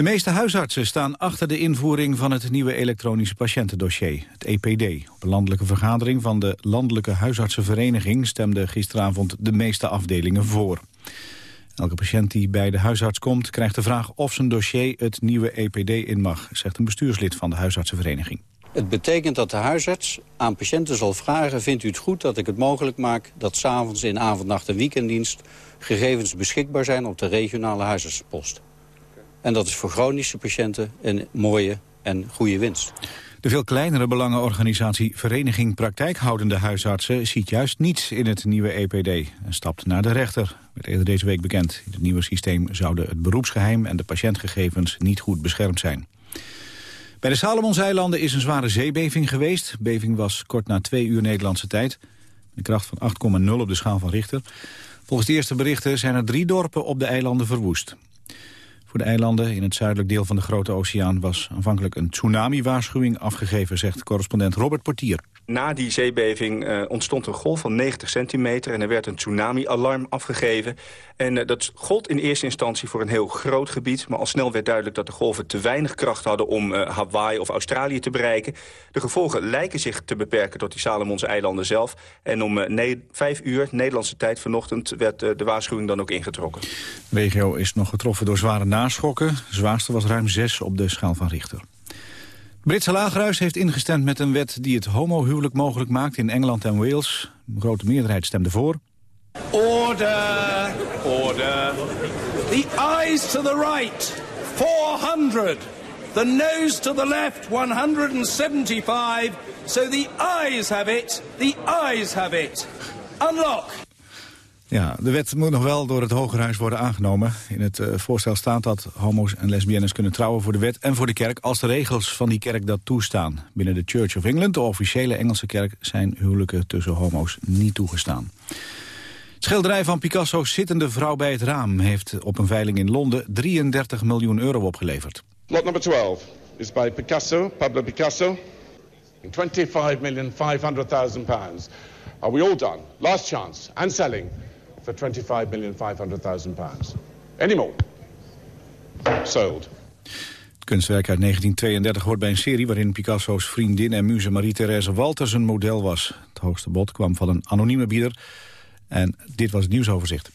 De meeste huisartsen staan achter de invoering van het nieuwe elektronische patiëntendossier, het EPD. Op een landelijke vergadering van de Landelijke Huisartsenvereniging stemden gisteravond de meeste afdelingen voor. Elke patiënt die bij de huisarts komt krijgt de vraag of zijn dossier het nieuwe EPD in mag, zegt een bestuurslid van de huisartsenvereniging. Het betekent dat de huisarts aan patiënten zal vragen... vindt u het goed dat ik het mogelijk maak dat s'avonds in avond, nacht en weekenddienst... gegevens beschikbaar zijn op de regionale huisartsenpost. En dat is voor chronische patiënten een mooie en goede winst. De veel kleinere belangenorganisatie Vereniging Praktijkhoudende Huisartsen... ziet juist niets in het nieuwe EPD en stapt naar de rechter. Werd eerder deze week bekend. In het nieuwe systeem zouden het beroepsgeheim en de patiëntgegevens niet goed beschermd zijn. Bij de Salomonseilanden is een zware zeebeving geweest. Beving was kort na twee uur Nederlandse tijd. Een kracht van 8,0 op de schaal van Richter. Volgens de eerste berichten zijn er drie dorpen op de eilanden verwoest. Voor de eilanden in het zuidelijk deel van de Grote Oceaan... was aanvankelijk een tsunami-waarschuwing afgegeven, zegt correspondent Robert Portier. Na die zeebeving uh, ontstond een golf van 90 centimeter... en er werd een tsunami-alarm afgegeven. En uh, dat gold in eerste instantie voor een heel groot gebied... maar al snel werd duidelijk dat de golven te weinig kracht hadden... om uh, Hawaii of Australië te bereiken. De gevolgen lijken zich te beperken tot die Salomonse eilanden zelf. En om vijf uur, Nederlandse tijd vanochtend... werd de waarschuwing dan ook ingetrokken. De regio is nog getroffen door zware naschokken. Zwaarste was ruim 6 op de schaal van Richter. Britse lagerhuis heeft ingestemd met een wet die het homohuwelijk mogelijk maakt in Engeland en Wales. Een grote meerderheid stemde voor. Order, order. The eyes to the right, 400. The nose to the left, 175. So the eyes have it, the eyes have it. Unlock. Ja, de wet moet nog wel door het Hogerhuis worden aangenomen. In het uh, voorstel staat dat homo's en lesbiennes kunnen trouwen voor de wet en voor de kerk... als de regels van die kerk dat toestaan. Binnen de Church of England, de officiële Engelse kerk... zijn huwelijken tussen homo's niet toegestaan. Het schilderij van Picasso's Zittende vrouw bij het raam... heeft op een veiling in Londen 33 miljoen euro opgeleverd. Lot number 12 is by Picasso, Pablo Picasso... 25.500.000 pounds. Are we all done? Last chance. And selling for 25.500.000 pounds. Any more? Sold. Het kunstwerk uit 1932 hoort bij een serie waarin Picasso's vriendin en muze Marie-Thérèse Walters een model was. Het hoogste bod kwam van een anonieme bieder. En dit was het nieuwsoverzicht.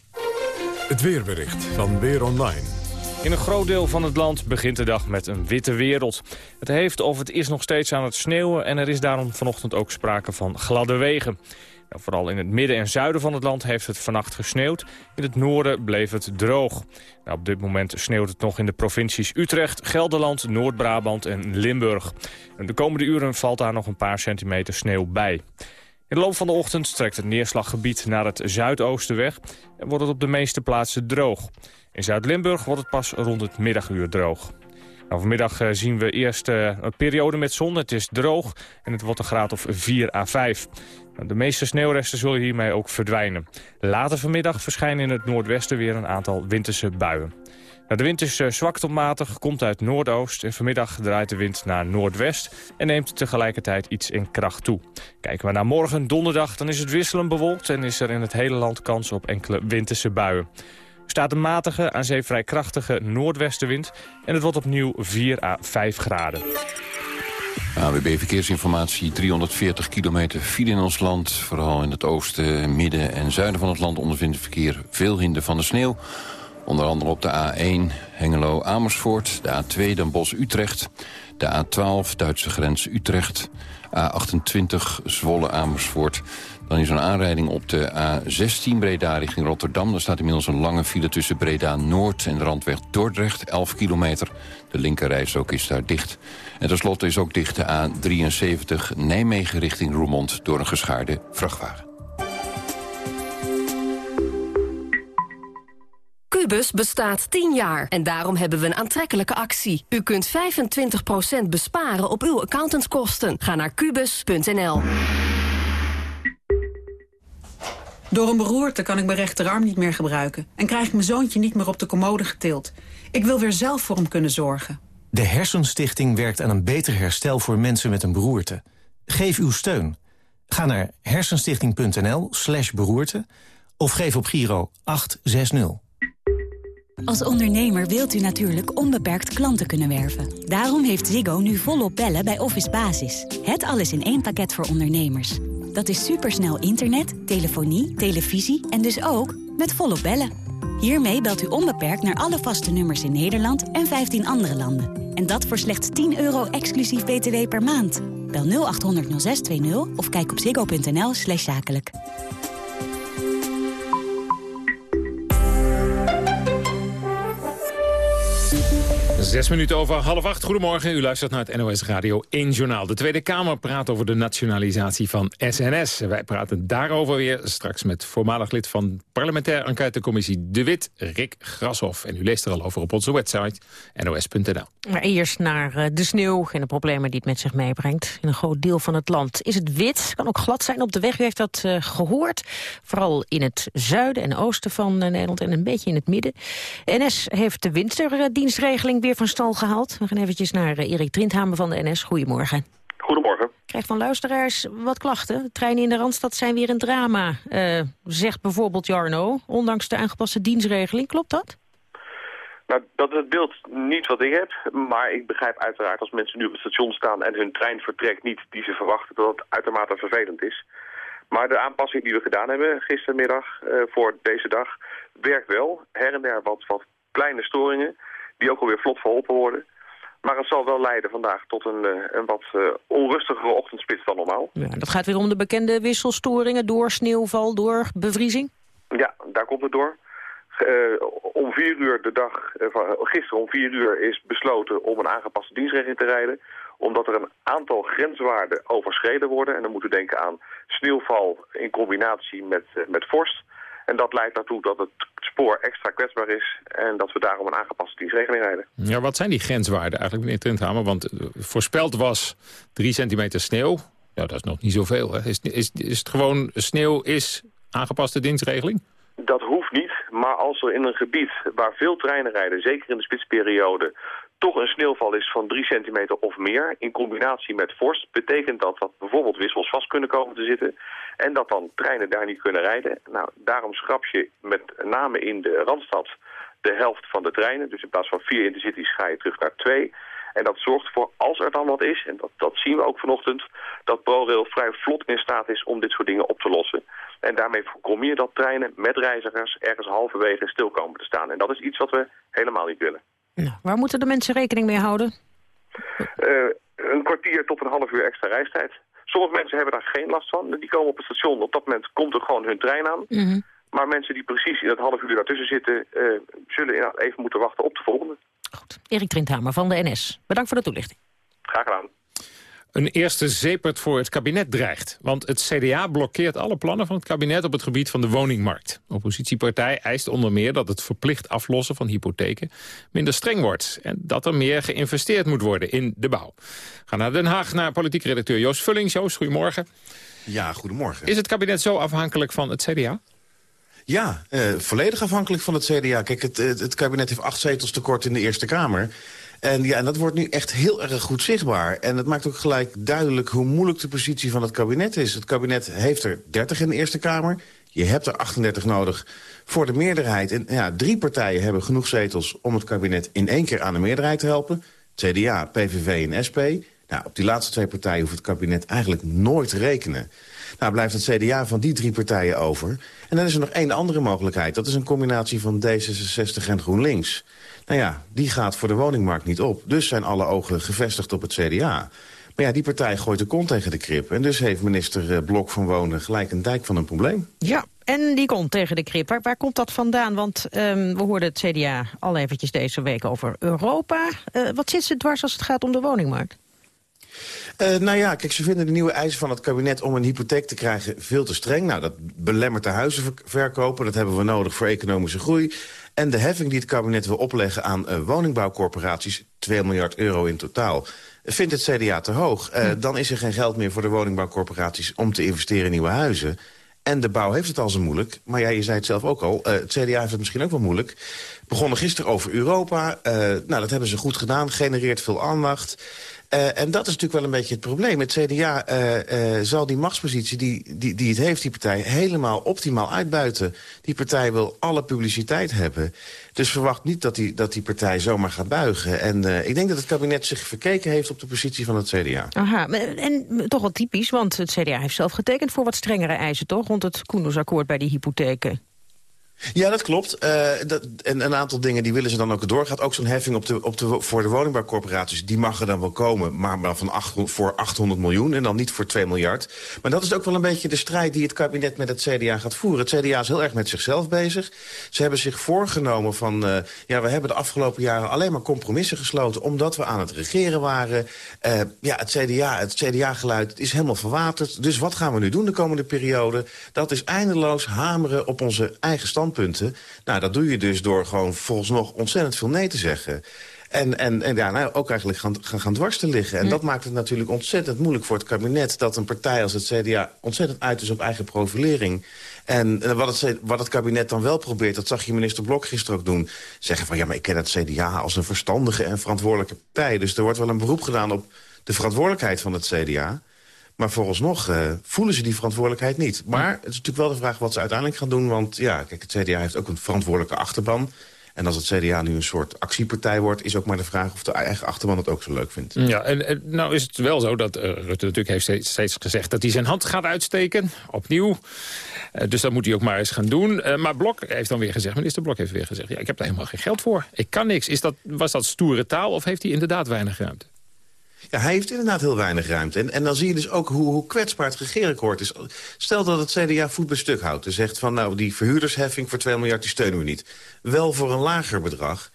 Het weerbericht van Weer Online. In een groot deel van het land begint de dag met een witte wereld. Het heeft of het is nog steeds aan het sneeuwen... en er is daarom vanochtend ook sprake van gladde wegen. Nou, vooral in het midden en zuiden van het land heeft het vannacht gesneeuwd. In het noorden bleef het droog. Nou, op dit moment sneeuwt het nog in de provincies Utrecht, Gelderland, Noord-Brabant en Limburg. En de komende uren valt daar nog een paar centimeter sneeuw bij. In de loop van de ochtend trekt het neerslaggebied naar het zuidoosten weg... en wordt het op de meeste plaatsen droog. In Zuid-Limburg wordt het pas rond het middaguur droog. Nou, vanmiddag uh, zien we eerst uh, een periode met zon. Het is droog en het wordt een graad of 4 à 5. Nou, de meeste sneeuwresten zullen hiermee ook verdwijnen. Later vanmiddag verschijnen in het noordwesten weer een aantal winterse buien. Nou, de wind is uh, zwak tot matig, komt uit noordoost... en vanmiddag draait de wind naar noordwest... en neemt tegelijkertijd iets in kracht toe. Kijken we naar morgen, donderdag, dan is het wisselend bewolkt... en is er in het hele land kans op enkele winterse buien. Er staat een matige, aan zee vrij krachtige noordwestenwind... en het wordt opnieuw 4 à 5 graden. AWB Verkeersinformatie, 340 kilometer file in ons land. Vooral in het oosten, midden en zuiden van het land ondervindt het verkeer veel hinder van de sneeuw. Onder andere op de A1 Hengelo-Amersfoort, de A2 Den Bosch-Utrecht... de A12 Duitse grens Utrecht, A28 Zwolle-Amersfoort... Dan is er een aanrijding op de A16 Breda richting Rotterdam. Daar staat inmiddels een lange file tussen Breda-Noord en de randweg Dordrecht, 11 kilometer. De linkerrijstrook is daar dicht. En tenslotte is ook dicht de A73 Nijmegen richting Roermond door een geschaarde vrachtwagen. Cubus bestaat 10 jaar en daarom hebben we een aantrekkelijke actie. U kunt 25% besparen op uw accountantskosten. Ga naar kubus.nl. Door een beroerte kan ik mijn rechterarm niet meer gebruiken... en krijg ik mijn zoontje niet meer op de commode getild. Ik wil weer zelf voor hem kunnen zorgen. De Hersenstichting werkt aan een beter herstel voor mensen met een beroerte. Geef uw steun. Ga naar hersenstichting.nl slash beroerte... of geef op Giro 860. Als ondernemer wilt u natuurlijk onbeperkt klanten kunnen werven. Daarom heeft Ziggo nu volop bellen bij Office Basis. Het alles in één pakket voor ondernemers. Dat is supersnel internet, telefonie, televisie en dus ook met volop bellen. Hiermee belt u onbeperkt naar alle vaste nummers in Nederland en 15 andere landen. En dat voor slechts 10 euro exclusief btw per maand. Bel 0800 0620 of kijk op ziggo.nl zakelijk. Zes minuten over half acht. Goedemorgen, u luistert naar het NOS Radio 1 Journaal. De Tweede Kamer praat over de nationalisatie van SNS. Wij praten daarover weer straks met voormalig lid van parlementaire enquêtecommissie De Wit, Rick Grashoff. En u leest er al over op onze website nos.nl. Maar eerst naar eh, de sneeuw en de problemen die het met zich meebrengt. In een groot deel van het land is het wit, kan ook glad zijn op de weg. U heeft dat uh, gehoord, vooral in het zuiden en oosten van uh, Nederland en een beetje in het midden. NS heeft de winterdienstregeling weer van stal gehaald. We gaan eventjes naar uh, Erik Trindhamer van de NS. Goedemorgen. Goedemorgen. Ik krijg van luisteraars wat klachten. De treinen in de Randstad zijn weer een drama, uh, zegt bijvoorbeeld Jarno. Ondanks de aangepaste dienstregeling. Klopt dat? Nou, dat is het beeld niet wat ik heb. Maar ik begrijp uiteraard als mensen nu op het station staan... en hun trein vertrekt niet die ze verwachten... dat het uitermate vervelend is. Maar de aanpassing die we gedaan hebben gistermiddag uh, voor deze dag... werkt wel. Her en der wat, wat kleine storingen die ook alweer vlot verholpen worden. Maar het zal wel leiden vandaag tot een, een wat uh, onrustigere ochtendspits dan normaal. Ja, dat gaat weer om de bekende wisselstoringen door sneeuwval, door bevriezing? Ja, daar komt het door. Uh, om vier uur de dag, uh, gisteren om vier uur is besloten om een aangepaste dienstregeling te rijden. Omdat er een aantal grenswaarden overschreden worden. En dan moeten we denken aan sneeuwval in combinatie met, met vorst. En dat leidt daartoe dat het spoor extra kwetsbaar is... en dat we daarom een aangepaste dienstregeling rijden. Ja, wat zijn die grenswaarden eigenlijk, meneer Trenthamer? Want voorspeld was 3 centimeter sneeuw. Ja, dat is nog niet zoveel. Hè? Is, is, is het gewoon sneeuw is aangepaste dienstregeling? Dat hoeft niet, maar als er in een gebied waar veel treinen rijden... zeker in de spitsperiode, toch een sneeuwval is van 3 centimeter of meer... in combinatie met vorst, betekent dat dat bijvoorbeeld wissels vast kunnen komen te zitten... en dat dan treinen daar niet kunnen rijden. Nou, daarom schrap je met name in de Randstad de helft van de treinen. Dus in plaats van vier intercities ga je terug naar twee... En dat zorgt ervoor, als er dan wat is, en dat, dat zien we ook vanochtend... dat ProRail vrij vlot in staat is om dit soort dingen op te lossen. En daarmee voorkom je dat treinen met reizigers ergens halverwege stil komen te staan. En dat is iets wat we helemaal niet willen. Nou, waar moeten de mensen rekening mee houden? Uh, een kwartier tot een half uur extra reistijd. Sommige mensen hebben daar geen last van. Die komen op het station. Op dat moment komt er gewoon hun trein aan. Mm -hmm. Maar mensen die precies in het half uur daartussen zitten... Uh, zullen even moeten wachten op de volgende. Goed. Erik Trindhamer van de NS. Bedankt voor de toelichting. Graag gedaan. Een eerste zepert voor het kabinet dreigt. Want het CDA blokkeert alle plannen van het kabinet op het gebied van de woningmarkt. De oppositiepartij eist onder meer dat het verplicht aflossen van hypotheken minder streng wordt. En dat er meer geïnvesteerd moet worden in de bouw. Ga naar Den Haag, naar politiek redacteur Joost Vullings. Joost, goedemorgen. Ja, goedemorgen. Is het kabinet zo afhankelijk van het CDA? Ja, uh, volledig afhankelijk van het CDA. Kijk, het, het, het, kabinet heeft acht zetels tekort in de Eerste Kamer. En ja, en dat wordt nu echt heel erg goed zichtbaar. En het maakt ook gelijk duidelijk hoe moeilijk de positie van het kabinet is. Het kabinet heeft er 30 in de Eerste Kamer. Je hebt er 38 nodig voor de meerderheid. En ja, drie partijen hebben genoeg zetels om het kabinet in één keer aan de meerderheid te helpen. CDA, PVV en SP. Nou, op die laatste twee partijen hoeft het kabinet eigenlijk nooit te rekenen. Nou blijft het CDA van die drie partijen over. En dan is er nog één andere mogelijkheid. Dat is een combinatie van D66 en GroenLinks. Nou ja, die gaat voor de woningmarkt niet op. Dus zijn alle ogen gevestigd op het CDA. Maar ja, die partij gooit de kont tegen de krip. En dus heeft minister eh, Blok van Wonen gelijk een dijk van een probleem. Ja, en die kont tegen de krip. Waar, komt dat vandaan? Want um, we hoorden het CDA al eventjes deze week over Europa. Uh, wat zit ze dwars als het gaat om de woningmarkt? Uh, nou ja, kijk, ze vinden de nieuwe eisen van het kabinet om een hypotheek te krijgen veel te streng. Nou, dat belemmert de huizen verkopen. Dat hebben we nodig voor economische groei. En de heffing die het kabinet wil opleggen aan uh, woningbouwcorporaties... 2 miljard euro in totaal, vindt het CDA te hoog. Uh, Dan is er geen geld meer voor de woningbouwcorporaties... om te investeren in nieuwe huizen. En de bouw heeft het al zo moeilijk. Maar ja, je zei het zelf ook al. Uh, het CDA heeft het misschien ook wel moeilijk. Begonnen gisteren over Europa. Nou, dat hebben ze goed gedaan. Genereert veel aandacht. Uh, en dat is natuurlijk wel een beetje het probleem. Het CDA uh, uh, zal die machtspositie die, die, die het heeft, die partij, helemaal optimaal uitbuiten. Die partij wil alle publiciteit hebben. Dus verwacht niet dat die, dat die partij zomaar gaat buigen. En ik denk dat het kabinet zich verkeken heeft op de positie van het CDA. Aha, en toch wel typisch, want het CDA heeft zelf getekend voor wat strengere eisen, toch? Rond het Koendersakkoord bij die hypotheken. Ja, dat klopt. Uh, dat, en een aantal dingen die willen ze dan ook doorgaan. Ook zo'n heffing op de, op de, voor de woningbouwcorporaties, die mag er dan wel komen. Maar, maar van 800, voor 800 miljoen en dan niet voor 2 miljard. Maar dat is ook wel een beetje de strijd die het kabinet met het CDA gaat voeren. Het CDA is heel erg met zichzelf bezig. Ze hebben zich voorgenomen van... Uh, ja, we hebben de afgelopen jaren alleen maar compromissen gesloten... omdat we aan het regeren waren. Uh, ja, het CDA, het CDA-geluid is helemaal verwaterd. Dus wat gaan we nu doen de komende periode? Dat is eindeloos hameren op onze eigen stand standpunten. Nou, dat doe je dus door gewoon volgens nog ontzettend veel nee te zeggen. En, en, en ja, nou, ook eigenlijk gaan, gaan, gaan dwars te liggen. En dat maakt het natuurlijk ontzettend moeilijk voor het kabinet... dat een partij als het CDA ontzettend uit is op eigen profilering. En wat het, wat het kabinet dan wel probeert, dat zag je minister Blok gisteren ook doen... zeggen van, ja, maar ik ken het CDA als een verstandige en verantwoordelijke partij. Dus er wordt wel een beroep gedaan op de verantwoordelijkheid van het CDA... Maar vooralsnog uh, voelen ze die verantwoordelijkheid niet. Maar het is natuurlijk wel de vraag wat ze uiteindelijk gaan doen. Want ja, kijk, het CDA heeft ook een verantwoordelijke achterban. En als het CDA nu een soort actiepartij wordt... is ook maar de vraag of de eigen achterban het ook zo leuk vindt. Ja, en, nou is het wel zo dat uh, Rutte natuurlijk heeft steeds, gezegd... dat hij zijn hand gaat uitsteken, opnieuw. Uh, dus dat moet hij ook maar eens gaan doen. Uh, maar Blok heeft dan weer gezegd, minister Blok heeft weer gezegd... ja, ik heb daar helemaal geen geld voor. Ik kan niks. Is dat, was dat stoere taal of heeft hij inderdaad weinig ruimte? Ja, hij heeft inderdaad heel weinig ruimte. En, en dan zie je dus ook hoe, hoe kwetsbaar het regeerakkoord is. Stel dat het CDA voet bij stuk houdt. En zegt van, nou, die verhuurdersheffing voor 2 miljard, die steunen we niet. Wel voor een lager bedrag.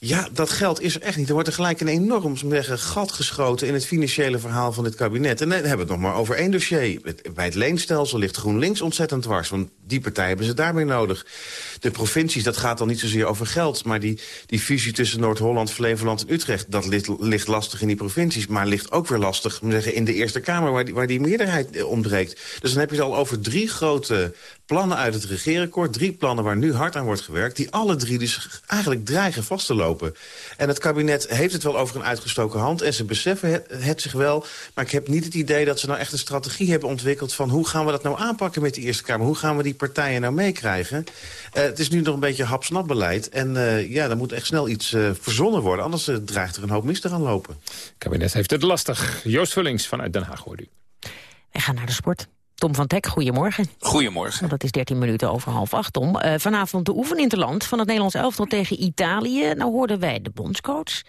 Ja, dat geld is er echt niet. Er wordt er gelijk een enorm gat geschoten... in het financiële verhaal van dit kabinet. En dan hebben we het nog maar over één dossier. Bij het leenstelsel ligt GroenLinks ontzettend dwars. Want die partij hebben ze daarmee nodig. De provincies, dat gaat dan niet zozeer over geld... maar die, die fusie tussen Noord-Holland, Flevoland en Utrecht... dat ligt, ligt, lastig in die provincies. Maar ligt ook weer lastig zeggen, in de Eerste Kamer... waar die, waar die meerderheid ontbreekt. Dus dan heb je het al over drie grote plannen uit het regeerakkoord. Drie plannen waar nu hard aan wordt gewerkt. Die alle drie dus eigenlijk dreigen vast te lopen. En het kabinet heeft het wel over een uitgestoken hand. En ze beseffen het, het, zich wel. Maar ik heb niet het idee dat ze nou echt een strategie hebben ontwikkeld... van hoe gaan we dat nou aanpakken met de Eerste Kamer? Hoe gaan we die partijen nou meekrijgen? Uh, het is nu nog een beetje hapsnap beleid. En uh, ja, er moet echt snel iets uh, verzonnen worden. Anders dreigt er een hoop mis te gaan lopen. Het kabinet heeft het lastig. Joost Vullings vanuit Den Haag hoort u. Wij gaan naar de sport. Tom van Teck, goedemorgen. Goedemorgen. Dat is 13 minuten over half acht, Tom. Uh, vanavond de oefeninterland van het Nederlands elftal tegen Italië. Nou hoorden wij de bondscoach.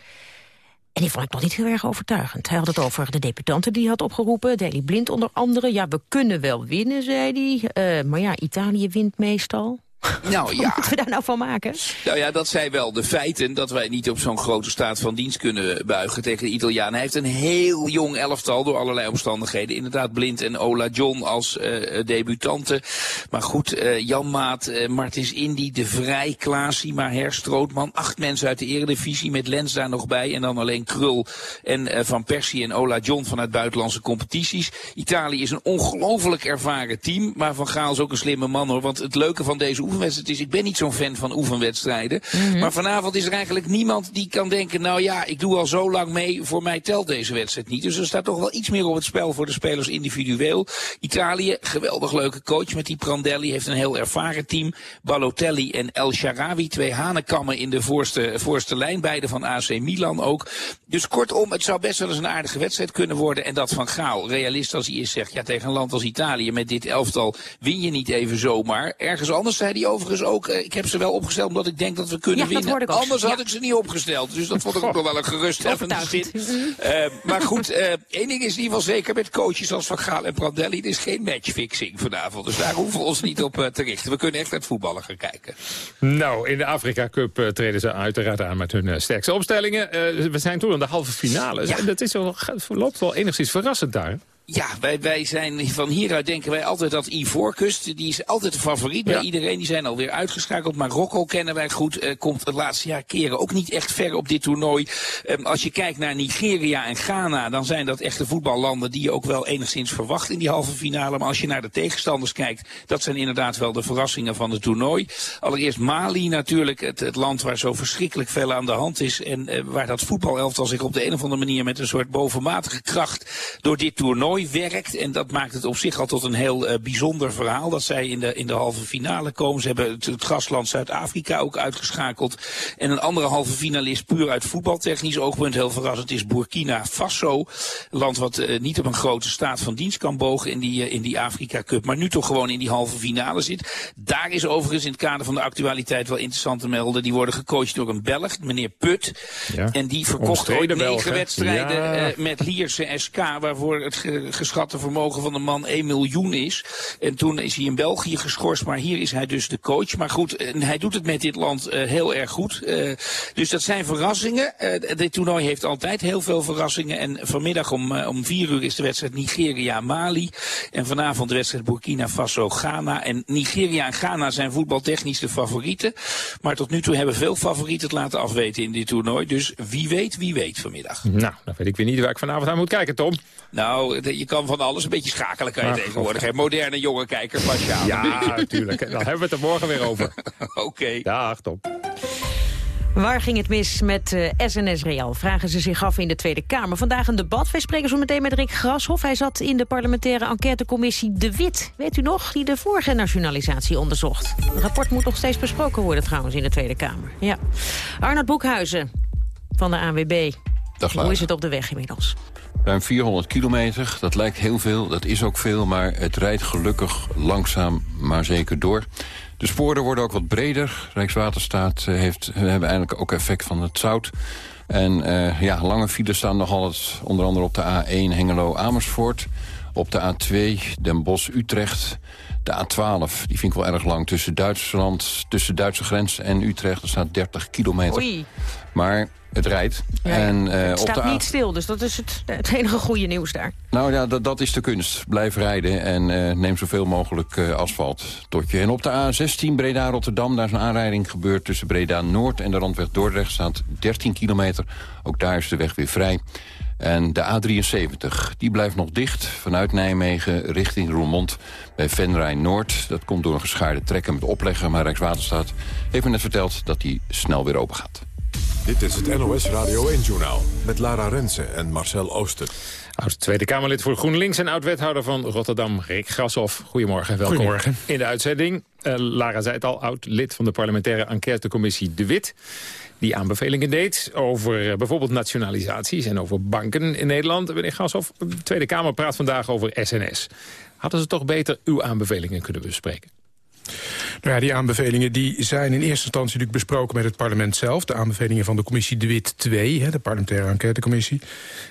En die vond ik nog niet heel erg overtuigend. Hij had het over de debutanten die had opgeroepen. Daley Blind onder andere. Ja, we kunnen wel winnen, zei hij. Uh, maar ja, Italië wint meestal. Wat Nou ja. moeten we daar nou van maken? Nou ja, dat zijn wel de feiten dat wij niet op zo'n grote staat van dienst kunnen buigen tegen de Italianen. Hij heeft een heel jong elftal door allerlei omstandigheden. Inderdaad Blind en Ola John als uh, debutanten. Maar goed, uh, Jan Maat, uh, Martins Indy, De Vrij, Klaasie, Maher, Strootman. Acht mensen uit de eredivisie met Lens daar nog bij. En dan alleen Krul en Van Persie en Ola John vanuit buitenlandse competities. Italië is een ongelooflijk ervaren team. Maar Van Gaal is ook een slimme man hoor. Want het leuke van deze oefenwedstrijd is, ik ben niet zo'n fan van oefenwedstrijden. Mm -hmm. Maar vanavond is er eigenlijk niemand die kan denken, nou ja, ik doe al zo lang mee, voor mij telt deze wedstrijd niet. Dus er staat toch wel iets meer op het spel voor de spelers individueel. Italië, geweldig leuke coach met die Prandelli, heeft een heel ervaren team. Balotelli en El Sharawi, twee hanenkammen in de voorste, voorste lijn, beide van AC Milan ook. Dus kortom, het zou best wel eens een aardige wedstrijd kunnen worden. En dat Van Gaal, realist als hij is, zegt, ja tegen een land als Italië met dit elftal win je niet even zomaar. Ergens anders zei hij overigens ook, uh, ik heb ze wel opgesteld omdat ik denk dat we kunnen ja, winnen. Anders had ik ze niet opgesteld. Dus dat vond ik ook nog wel een geruststellende zin. Uh, maar goed, uh, één ding is in ieder geval zeker met coaches als Van Gaal en Prandelli. Er is geen matchfixing vanavond. Dus daar hoeven we ons niet op te richten. We kunnen echt naar het voetballen gaan kijken. Nou, in de Afrika Cup treden ze uiteraard aan met hun sterkste opstellingen. we zijn toen aan de halve finale. Ja. Dat is wel, loopt wel enigszins verrassend daar. Ja, wij, wij zijn van hieruit denken wij altijd dat Ivoorkust, die is altijd de favoriet bij iedereen. Die zijn alweer uitgeschakeld. Marokko kennen wij goed, uh, komt het laatste jaar keren ook niet echt ver op dit toernooi. Um, als je kijkt naar Nigeria en Ghana, dan zijn dat echte voetballanden die je ook wel enigszins verwacht in die halve finale. Maar als je naar de tegenstanders kijkt, dat zijn inderdaad wel de verrassingen van het toernooi. Allereerst Mali natuurlijk, het, het land waar zo verschrikkelijk veel aan de hand is. En uh, waar dat voetbalelftal zich op de een of andere manier met een soort bovenmatige kracht door dit toernooi werkt. En dat maakt het op zich al tot een heel uh, bijzonder verhaal. Dat zij in de, in de halve finale komen. Ze hebben het, het gastland Zuid-Afrika ook uitgeschakeld. En een andere halve finalist puur uit voetbaltechnisch oogpunt heel verrassend is Burkina Faso. Land wat uh, niet op een grote staat van dienst kan bogen in die, uh, in die Afrika Cup. Maar nu toch gewoon in die halve finale zit. Daar is overigens in het kader van de actualiteit wel interessant te melden. Die worden gecoacht door een Belg, meneer Put. Ja. En die verkocht ooit negen wedstrijden ja. met Lierse SK. Waarvoor het geschatte vermogen van de man 1 miljoen is. En toen is hij in België geschorst, maar hier is hij dus de coach. Maar goed, en hij doet het met dit land uh, heel erg goed. Uh, dus dat zijn verrassingen. Dit toernooi heeft altijd heel veel verrassingen. En vanmiddag om, om vier uur is de wedstrijd Nigeria-Mali. En vanavond de wedstrijd Burkina Faso-Ghana. En Nigeria en Ghana zijn voetbaltechnisch de favorieten. Maar tot nu toe hebben veel favorieten het laten afweten in dit toernooi. Dus wie weet, wie weet vanmiddag. Nou, dan weet ik weer niet waar ik vanavond aan moet kijken, Tom. Nou, je kan van alles een beetje schakelen kan je tegenwoordig. Hè? Moderne jonge kijker, pas je aan. Ja, natuurlijk. Dan hebben we het er morgen weer over. Oké. Okay. Dag, Tom. Waar ging het mis met uh, SNS Real? Vragen ze zich af in de Tweede Kamer. Vandaag een debat. Wij spreken zo meteen met Rick Grashoff. Hij zat in de parlementaire enquêtecommissie De Wit. Weet u nog? Die de vorige nationalisatie onderzocht. Het rapport moet nog steeds besproken worden trouwens in de Tweede Kamer. Ja. Arnold Boekhuizen van de ANWB. Dag, Hoe is het op de weg inmiddels? Ruim 400 kilometer, dat lijkt heel veel, dat is ook veel... maar het rijdt gelukkig langzaam, maar zeker door. De sporen worden ook wat breder. Rijkswaterstaat heeft, we hebben eigenlijk ook effect van het zout. En uh, ja, lange files staan nog altijd onder andere op de A1 Hengelo-Amersfoort... op de A2 Den Bosch-Utrecht... De A12, die vind ik wel erg lang, tussen Duitsland, tussen Duitse grens en Utrecht. Er staat 30 kilometer. Oei. Maar het rijdt. Ja, en, uh, het staat op de niet stil, dus dat is het, het enige goede nieuws daar. Nou ja, dat, dat is de kunst. Blijf rijden en uh, neem zoveel mogelijk uh, asfalt tot je. En op de A16 Breda-Rotterdam, daar is een aanrijding gebeurd... tussen Breda-Noord en de randweg Dordrecht staat 13 kilometer. Ook daar is de weg weer vrij. En de A73, die blijft nog dicht vanuit Nijmegen richting Roermond bij Venray Noord. Dat komt door een geschaarde trekker met oplegger, maar Rijkswaterstaat heeft me net verteld dat die snel weer open gaat. Dit is het NOS Radio 1-journaal met Lara Rensen en Marcel Ooster. Oud Tweede Kamerlid voor GroenLinks en oud-wethouder van Rotterdam, Rick Grashoff. Goedemorgen, welkom Goedemorgen. in de uitzending. Uh, Lara zei het al, oud-lid van de parlementaire enquêtecommissie De Wit die aanbevelingen deed over uh, bijvoorbeeld nationalisaties en over banken in Nederland. Meneer Grashoff, de Tweede Kamer praat vandaag over SNS. Hadden ze toch beter uw aanbevelingen kunnen bespreken? Nou ja, die aanbevelingen die zijn in eerste instantie natuurlijk besproken met het parlement zelf. De aanbevelingen van de commissie De Wit 2, hè, de parlementaire enquêtecommissie.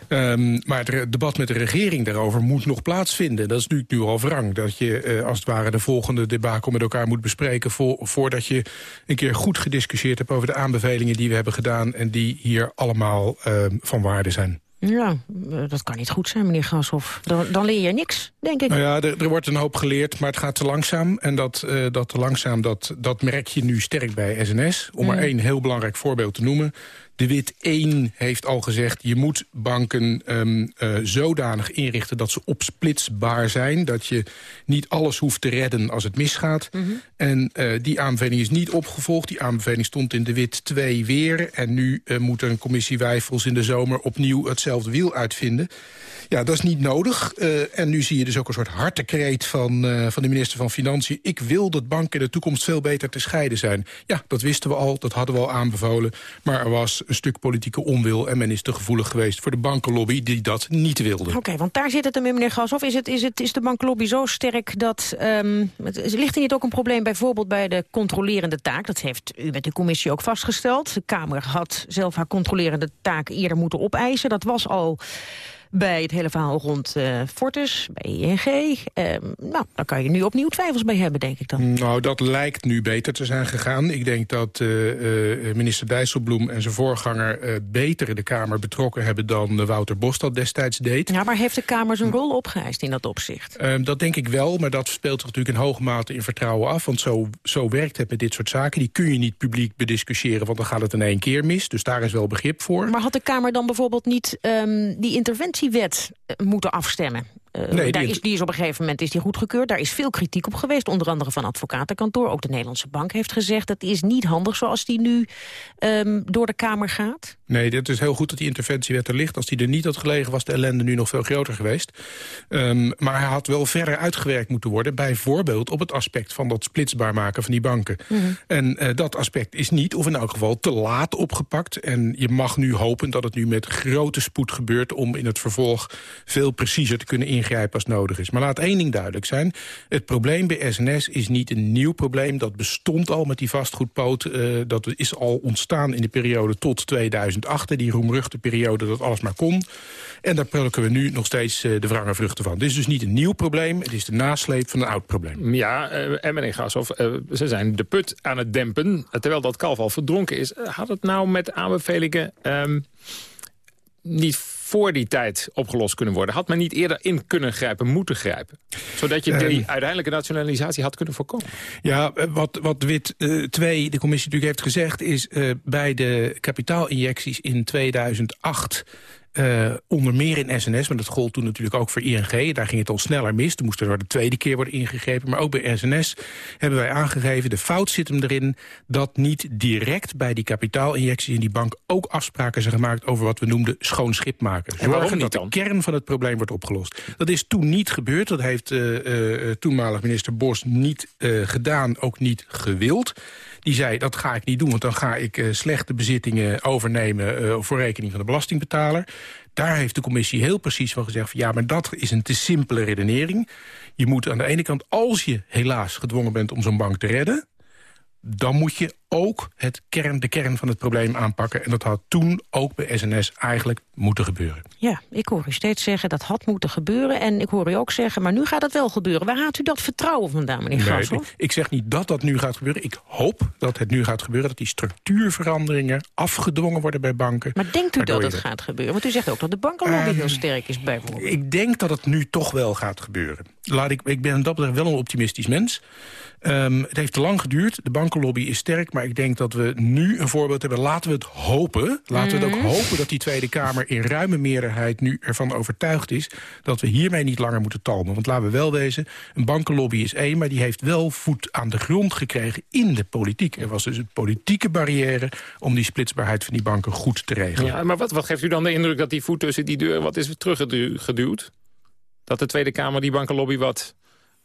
Um, maar het debat met de regering daarover moet nog plaatsvinden. Dat is natuurlijk nu al wrang. Dat je uh, als het ware de volgende debakel met elkaar moet bespreken... Voor, voordat je een keer goed gediscussieerd hebt over de aanbevelingen die we hebben gedaan... en die hier allemaal uh, van waarde zijn. Ja, eh, dat kan niet goed zijn, meneer Gashoff. Dan, dan leer je niks, denk ik. Nou ja, er, er, wordt een hoop geleerd, maar het gaat te langzaam. En dat, uh, dat te langzaam, dat, dat merk je nu sterk bij SNS. Om mm. maar één heel belangrijk voorbeeld te noemen. De Wit 1 heeft al gezegd... je moet banken um, uh, zodanig inrichten dat ze opsplitsbaar zijn. Dat je niet alles hoeft te redden als het misgaat. Mm -hmm. En uh, die aanbeveling is niet opgevolgd. Die aanbeveling stond in de Wit 2 weer. En nu uh, moet een commissie Wijfels in de zomer opnieuw hetzelfde wiel uitvinden. Ja, dat is niet nodig. Uh, en nu zie je dus ook een soort hartekreet van, uh, van de minister van Financiën. Ik wil dat banken in de toekomst veel beter te scheiden zijn. Ja, dat wisten we al, dat hadden we al aanbevolen. Maar er was een stuk politieke onwil en men is te gevoelig geweest voor de bankenlobby die dat niet wilde. Oké, want daar zit het hem in, meneer Gashoff. Is, het, is, het, is de bankenlobby zo sterk dat... Het, ligt er niet ook een probleem bijvoorbeeld bij de controlerende taak? Dat heeft u met de commissie ook vastgesteld. De Kamer had zelf haar controlerende taak eerder moeten opeisen. Dat was al bij het hele verhaal rond uh, Fortis, bij ING. Uh, nou, daar kan je nu opnieuw twijfels bij hebben, denk ik dan. Nou, dat lijkt nu beter te zijn gegaan. Ik denk dat uh, minister Dijsselbloem en zijn voorganger... beter de Kamer betrokken hebben dan Wouter Bos dat destijds deed. Ja, maar heeft de Kamer zijn rol opgeëist in dat opzicht? Ehm, dat denk ik wel, maar dat speelt zich natuurlijk in hoge mate in vertrouwen af. Want zo, zo werkt het met dit soort zaken. Die kun je niet publiek bediscussiëren, want dan gaat het in één keer mis. Dus daar is wel begrip voor. Maar had de Kamer dan bijvoorbeeld niet um, die interventie wet eh, moeten afstemmen. Uh, nee, daar die... is, die is op een gegeven moment is die goedgekeurd. Daar is veel kritiek op geweest, onder andere van advocatenkantoor. Ook de Nederlandse Bank heeft gezegd... dat is niet handig zoals die nu um, door de Kamer gaat. Nee, het is heel goed dat die interventiewet er ligt. Als die er niet had gelegen, was de ellende nu nog veel groter geweest. Um, maar hij had wel verder uitgewerkt moeten worden... bijvoorbeeld op het aspect van dat splitsbaar maken van die banken. Mm -hmm. En uh, dat aspect is niet, of in elk geval, te laat opgepakt. En je mag nu hopen dat het nu met grote spoed gebeurt... om in het vervolg veel preciezer te kunnen ingrijpen als nodig is. Maar laat één ding duidelijk zijn. Het probleem bij SNS is niet een nieuw probleem. Dat bestond al met die vastgoedpoot. Uh, dat is al ontstaan in de periode tot 2008. Die roemruchte periode dat alles maar kon. En daar plukken we nu nog steeds uh, de wrange vruchten van. Dit is dus niet een nieuw probleem. Het is de nasleep van een oud probleem. Ja, uh, en meneer ze zijn de put aan het dempen. Terwijl dat kalf al verdronken is. Had het nou met aanbevelingen um, niet voor die tijd opgelost kunnen worden? Had men niet eerder in kunnen grijpen, moeten grijpen? Zodat je die uh, uiteindelijke nationalisatie had kunnen voorkomen? Ja, wat, wat WIT 2, uh, de commissie natuurlijk heeft gezegd... is uh, bij de kapitaalinjecties in 2008... Uh, onder meer in SNS, maar dat gold toen natuurlijk ook voor ING. Daar ging het al sneller mis. Toen moest er de tweede keer worden ingegrepen. Maar ook bij SNS hebben wij aangegeven... de fout zit hem erin dat niet direct bij die kapitaalinjecties in die bank... ook afspraken zijn gemaakt over wat we noemden schoon schip maken. Zorgen dat de kern van het probleem wordt opgelost. Dat is toen niet gebeurd. Dat heeft uh, uh, toenmalig minister Bos niet gedaan, ook niet gewild. Die zei, dat ga ik niet doen, want dan ga ik uh, slechte bezittingen overnemen... Uh, voor rekening van de belastingbetaler. Daar heeft de commissie heel precies van gezegd... Van, ja, maar dat is een te simpele redenering. Je moet aan de ene kant, als je helaas gedwongen bent om zo'n bank te redden... dan moet je ook het kern, de kern van het probleem aanpakken. En dat had toen ook bij SNS eigenlijk moeten gebeuren. Ja, ik hoor u steeds zeggen dat had moeten gebeuren. En ik hoor u ook zeggen, maar nu gaat het wel gebeuren. Waar haalt u dat vertrouwen vandaan, meneer nee, Gashoff? Ik zeg niet dat dat nu gaat gebeuren. Ik hoop dat het nu gaat gebeuren. Dat die structuurveranderingen afgedwongen worden bij banken. Maar denkt u dat het gaat gebeuren? Want u zegt ook dat de bankenlobby uh, heel sterk is bijvoorbeeld. Ik denk dat het nu toch wel gaat gebeuren. Laat ik, ik ben dat wel een optimistisch mens. Um, het heeft te lang geduurd. De bankenlobby is sterk. Maar ik denk dat we nu een voorbeeld hebben. Laten we het hopen. Laten we het ook hopen dat die Tweede Kamer in ruime meerderheid nu ervan overtuigd is... dat we hiermee niet langer moeten talmen. Want laten we wel wezen, een bankenlobby is één... maar die heeft wel voet aan de grond gekregen in de politiek. Er was dus een politieke barrière om die splitsbaarheid van die banken goed te regelen. Ja, maar wat, wat geeft u dan de indruk dat die voet tussen die deur... wat is teruggeduwd? Dat de Tweede Kamer die bankenlobby wat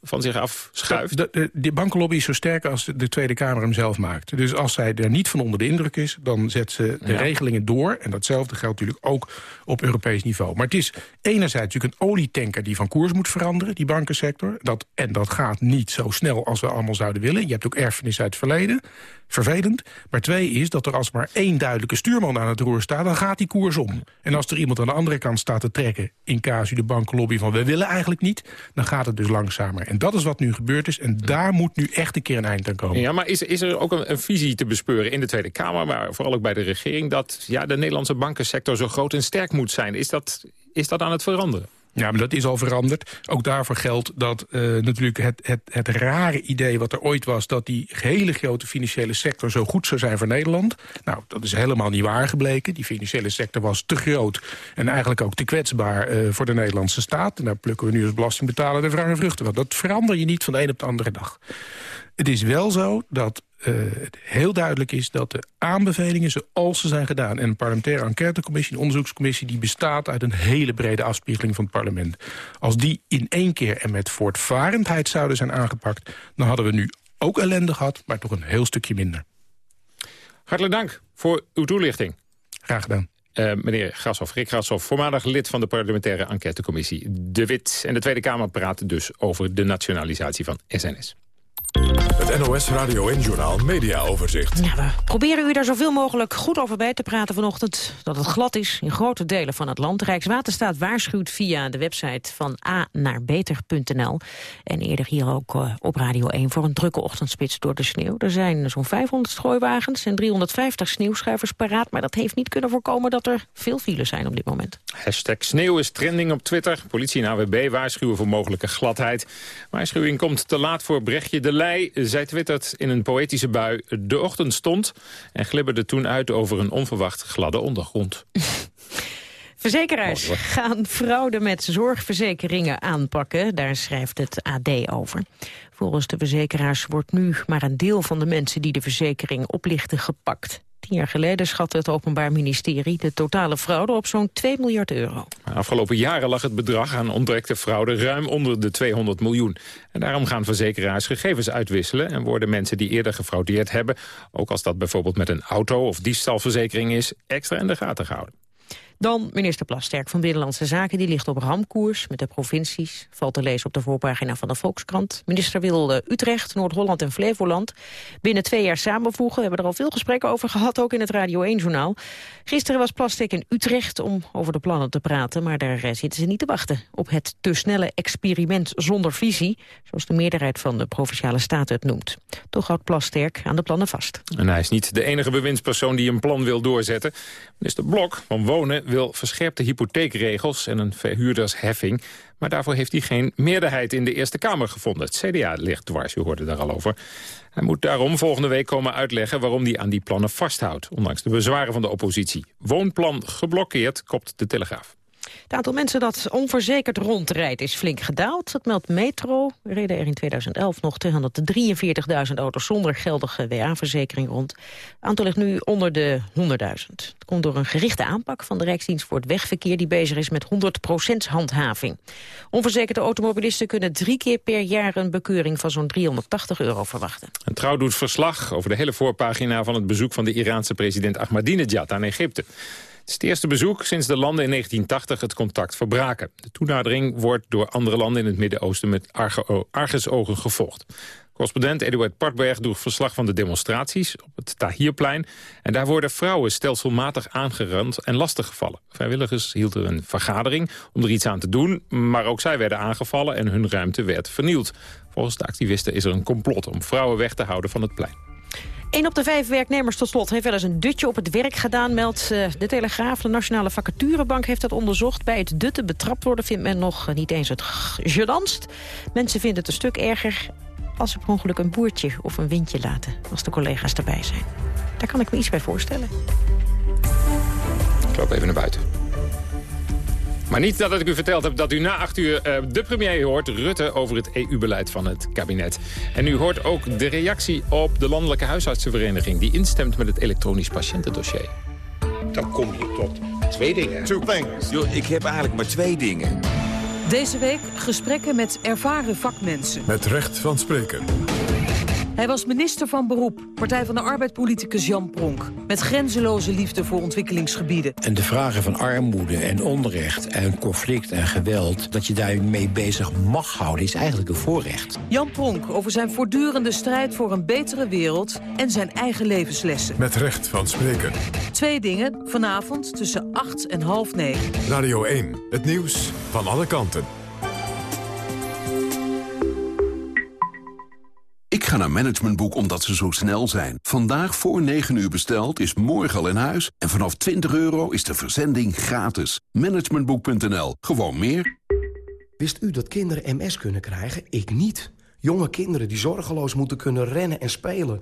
van zich afschuift? De, de, de bankenlobby is zo sterk als de Tweede Kamer hem zelf maakt. Dus als zij er niet van onder de indruk is... dan zet ze de Ja. regelingen door. En datzelfde geldt natuurlijk ook op Europees niveau. Maar het is enerzijds natuurlijk een olietanker... die van koers moet veranderen, die bankensector. Dat, en dat gaat niet zo snel als we allemaal zouden willen. Je hebt ook erfenis uit het verleden. Vervelend. Maar twee is dat er als maar één duidelijke stuurman aan het roer staat... dan gaat die koers om. En als er iemand aan de andere kant staat te trekken... in casu de bankenlobby van we willen eigenlijk niet... dan gaat het dus langzamer. En dat is wat nu gebeurd is. En daar moet nu echt een keer een eind aan komen. Ja, maar is, is er ook een, een visie te bespeuren in de Tweede Kamer... maar vooral ook bij de regering... dat ja, de Nederlandse bankensector zo groot en sterk moet zijn? Is dat, is dat aan het veranderen? Ja, maar dat is al veranderd. Ook daarvoor geldt dat eh, natuurlijk het, het, het rare idee wat er ooit was... dat die hele grote financiële sector zo goed zou zijn voor Nederland. Nou, dat is helemaal niet waar gebleken. Die financiële sector was te groot en eigenlijk ook te kwetsbaar eh, voor de Nederlandse staat. En daar plukken we nu als belastingbetaler de wrange vruchten van. Dat verander je niet van de een op de andere dag. Het is wel zo dat het heel duidelijk is dat de aanbevelingen zoals ze zijn gedaan... en een parlementaire enquêtecommissie, een onderzoekscommissie... die bestaat uit een hele brede afspiegeling van het parlement. Als die in één keer en met voortvarendheid zouden zijn aangepakt... dan hadden we nu ook ellende gehad, maar toch een heel stukje minder. Hartelijk dank voor uw toelichting. Graag gedaan. Eh, meneer Grashoff, Rick Grashoff, voormalig lid van de parlementaire enquêtecommissie De Wit. En de Tweede Kamer praat dus over de nationalisatie van SNS. Het NOS Radio en Journaal Media Overzicht. Ja, we proberen u daar zoveel mogelijk goed over bij te praten vanochtend. Dat het glad is in grote delen van het land. Rijkswaterstaat waarschuwt via de website van a naar beter.nl. En eerder hier ook eh, op Radio 1 voor een drukke ochtendspits door de sneeuw. Er zijn zo'n 500 strooiwagens en 350 sneeuwschuivers paraat. Maar dat heeft niet kunnen voorkomen dat er veel files zijn op dit moment. Hashtag sneeuw is trending op Twitter. Politie en AWB waarschuwen voor mogelijke gladheid. Waarschuwing komt te laat voor Brechtje de Leij. Zij twittert in een poëtische bui de ochtend stond... en glibberde toen uit over een onverwacht gladde ondergrond. Verzekeraars gaan fraude met zorgverzekeringen aanpakken. Daar schrijft het AD over. Volgens de verzekeraars wordt nu maar een deel van de mensen die de verzekering oplichten gepakt. Tien jaar geleden schatte het Openbaar Ministerie de totale fraude op zo'n 2 miljard euro. Afgelopen jaren lag het bedrag aan ontdekte fraude ruim onder de 200 miljoen. En daarom gaan verzekeraars gegevens uitwisselen... en worden mensen die eerder gefraudeerd hebben... ook als dat bijvoorbeeld met een auto- of diefstalverzekering is... extra in de gaten gehouden. Dan minister Plasterk van Binnenlandse Zaken. Die ligt op ramkoers met de provincies. Valt te lezen op de voorpagina van de Volkskrant. Minister wil Utrecht, Noord-Holland en Flevoland binnen twee jaar samenvoegen. We hebben er al veel gesprekken over gehad, ook in het Radio 1-journaal. Gisteren was Plasterk in Utrecht om over de plannen te praten. Maar daar eh, zitten ze niet te wachten op het te snelle experiment zonder visie. Zoals de meerderheid van de Provinciale Staten het noemt. Toch houdt Plasterk aan de plannen vast. En hij is niet de enige bewindspersoon die een plan wil doorzetten. Minister Blok van Wonen wil verscherpte hypotheekregels en een verhuurdersheffing. Maar daarvoor heeft hij geen meerderheid in de Eerste Kamer gevonden. Het CDA ligt dwars, u hoorde daar al over. Hij moet daarom volgende week komen uitleggen waarom hij aan die plannen vasthoudt. Ondanks de bezwaren van de oppositie. Woonplan geblokkeerd, kopt de Telegraaf. Het aantal mensen dat onverzekerd rondrijdt is flink gedaald. Dat meldt Metro. Er reden er in 2011 nog 243.000 auto's zonder geldige WA-verzekering rond. Het aantal ligt nu onder de 100.000. Het komt door een gerichte aanpak van de Rijksdienst voor het Wegverkeer... die bezig is met 100% handhaving. Onverzekerde automobilisten kunnen drie keer per jaar... een bekeuring van zo'n 380 euro verwachten. Een trouw doet verslag over de hele voorpagina van het bezoek van de Iraanse president Ahmadinejad aan Egypte. Het is het eerste bezoek sinds de landen in 1980 het contact verbraken. De toenadering wordt door andere landen in het Midden-Oosten met argusogen gevolgd. Correspondent Eduard Partberg doet verslag van de demonstraties op het Tahirplein. En daar worden vrouwen stelselmatig aangerand en lastiggevallen. Vrijwilligers hielden een vergadering om er iets aan te doen. Maar ook zij werden aangevallen en hun ruimte werd vernield. Volgens de activisten is er een complot om vrouwen weg te houden van het plein. Een op de vijf werknemers tot slot heeft wel eens een dutje op het werk gedaan, meldt eh, de Telegraaf. De Nationale Vacaturebank heeft dat onderzocht. Bij het dutten betrapt worden vindt men nog niet eens het gênantst. Mensen vinden het een stuk erger als ze per ongeluk een boertje of een windje laten. Als de collega's erbij zijn. Daar kan ik me iets bij voorstellen. Ik loop even naar buiten. Maar niet dat ik u verteld heb dat u na acht uur uh, de premier hoort... Rutte over het EU-beleid van het kabinet. En u hoort ook de reactie op de Landelijke Huisartsenvereniging... die instemt met het elektronisch patiëntendossier. Dan kom je tot twee dingen. Two things. Yo, ik heb eigenlijk maar twee dingen. Deze week gesprekken met ervaren vakmensen. Met recht van spreken. Hij was minister van Beroep, Partij van de Arbeid-politicus Jan Pronk. Met grenzeloze liefde voor ontwikkelingsgebieden. En de vragen van armoede en onrecht en conflict en geweld... dat je daarmee bezig mag houden, is eigenlijk een voorrecht. Jan Pronk over zijn voortdurende strijd voor een betere wereld... en zijn eigen levenslessen. Met recht van spreken. Twee dingen, vanavond tussen 8 en half 9. Radio 1, het nieuws van alle kanten. Ga naar Managementboek omdat ze zo snel zijn. Vandaag voor 9 uur besteld is morgen al in huis. En vanaf 20 euro is de verzending gratis. Managementboek.nl. Gewoon meer. Wist u dat kinderen MS kunnen krijgen? Ik niet. Jonge kinderen die zorgeloos moeten kunnen rennen en spelen.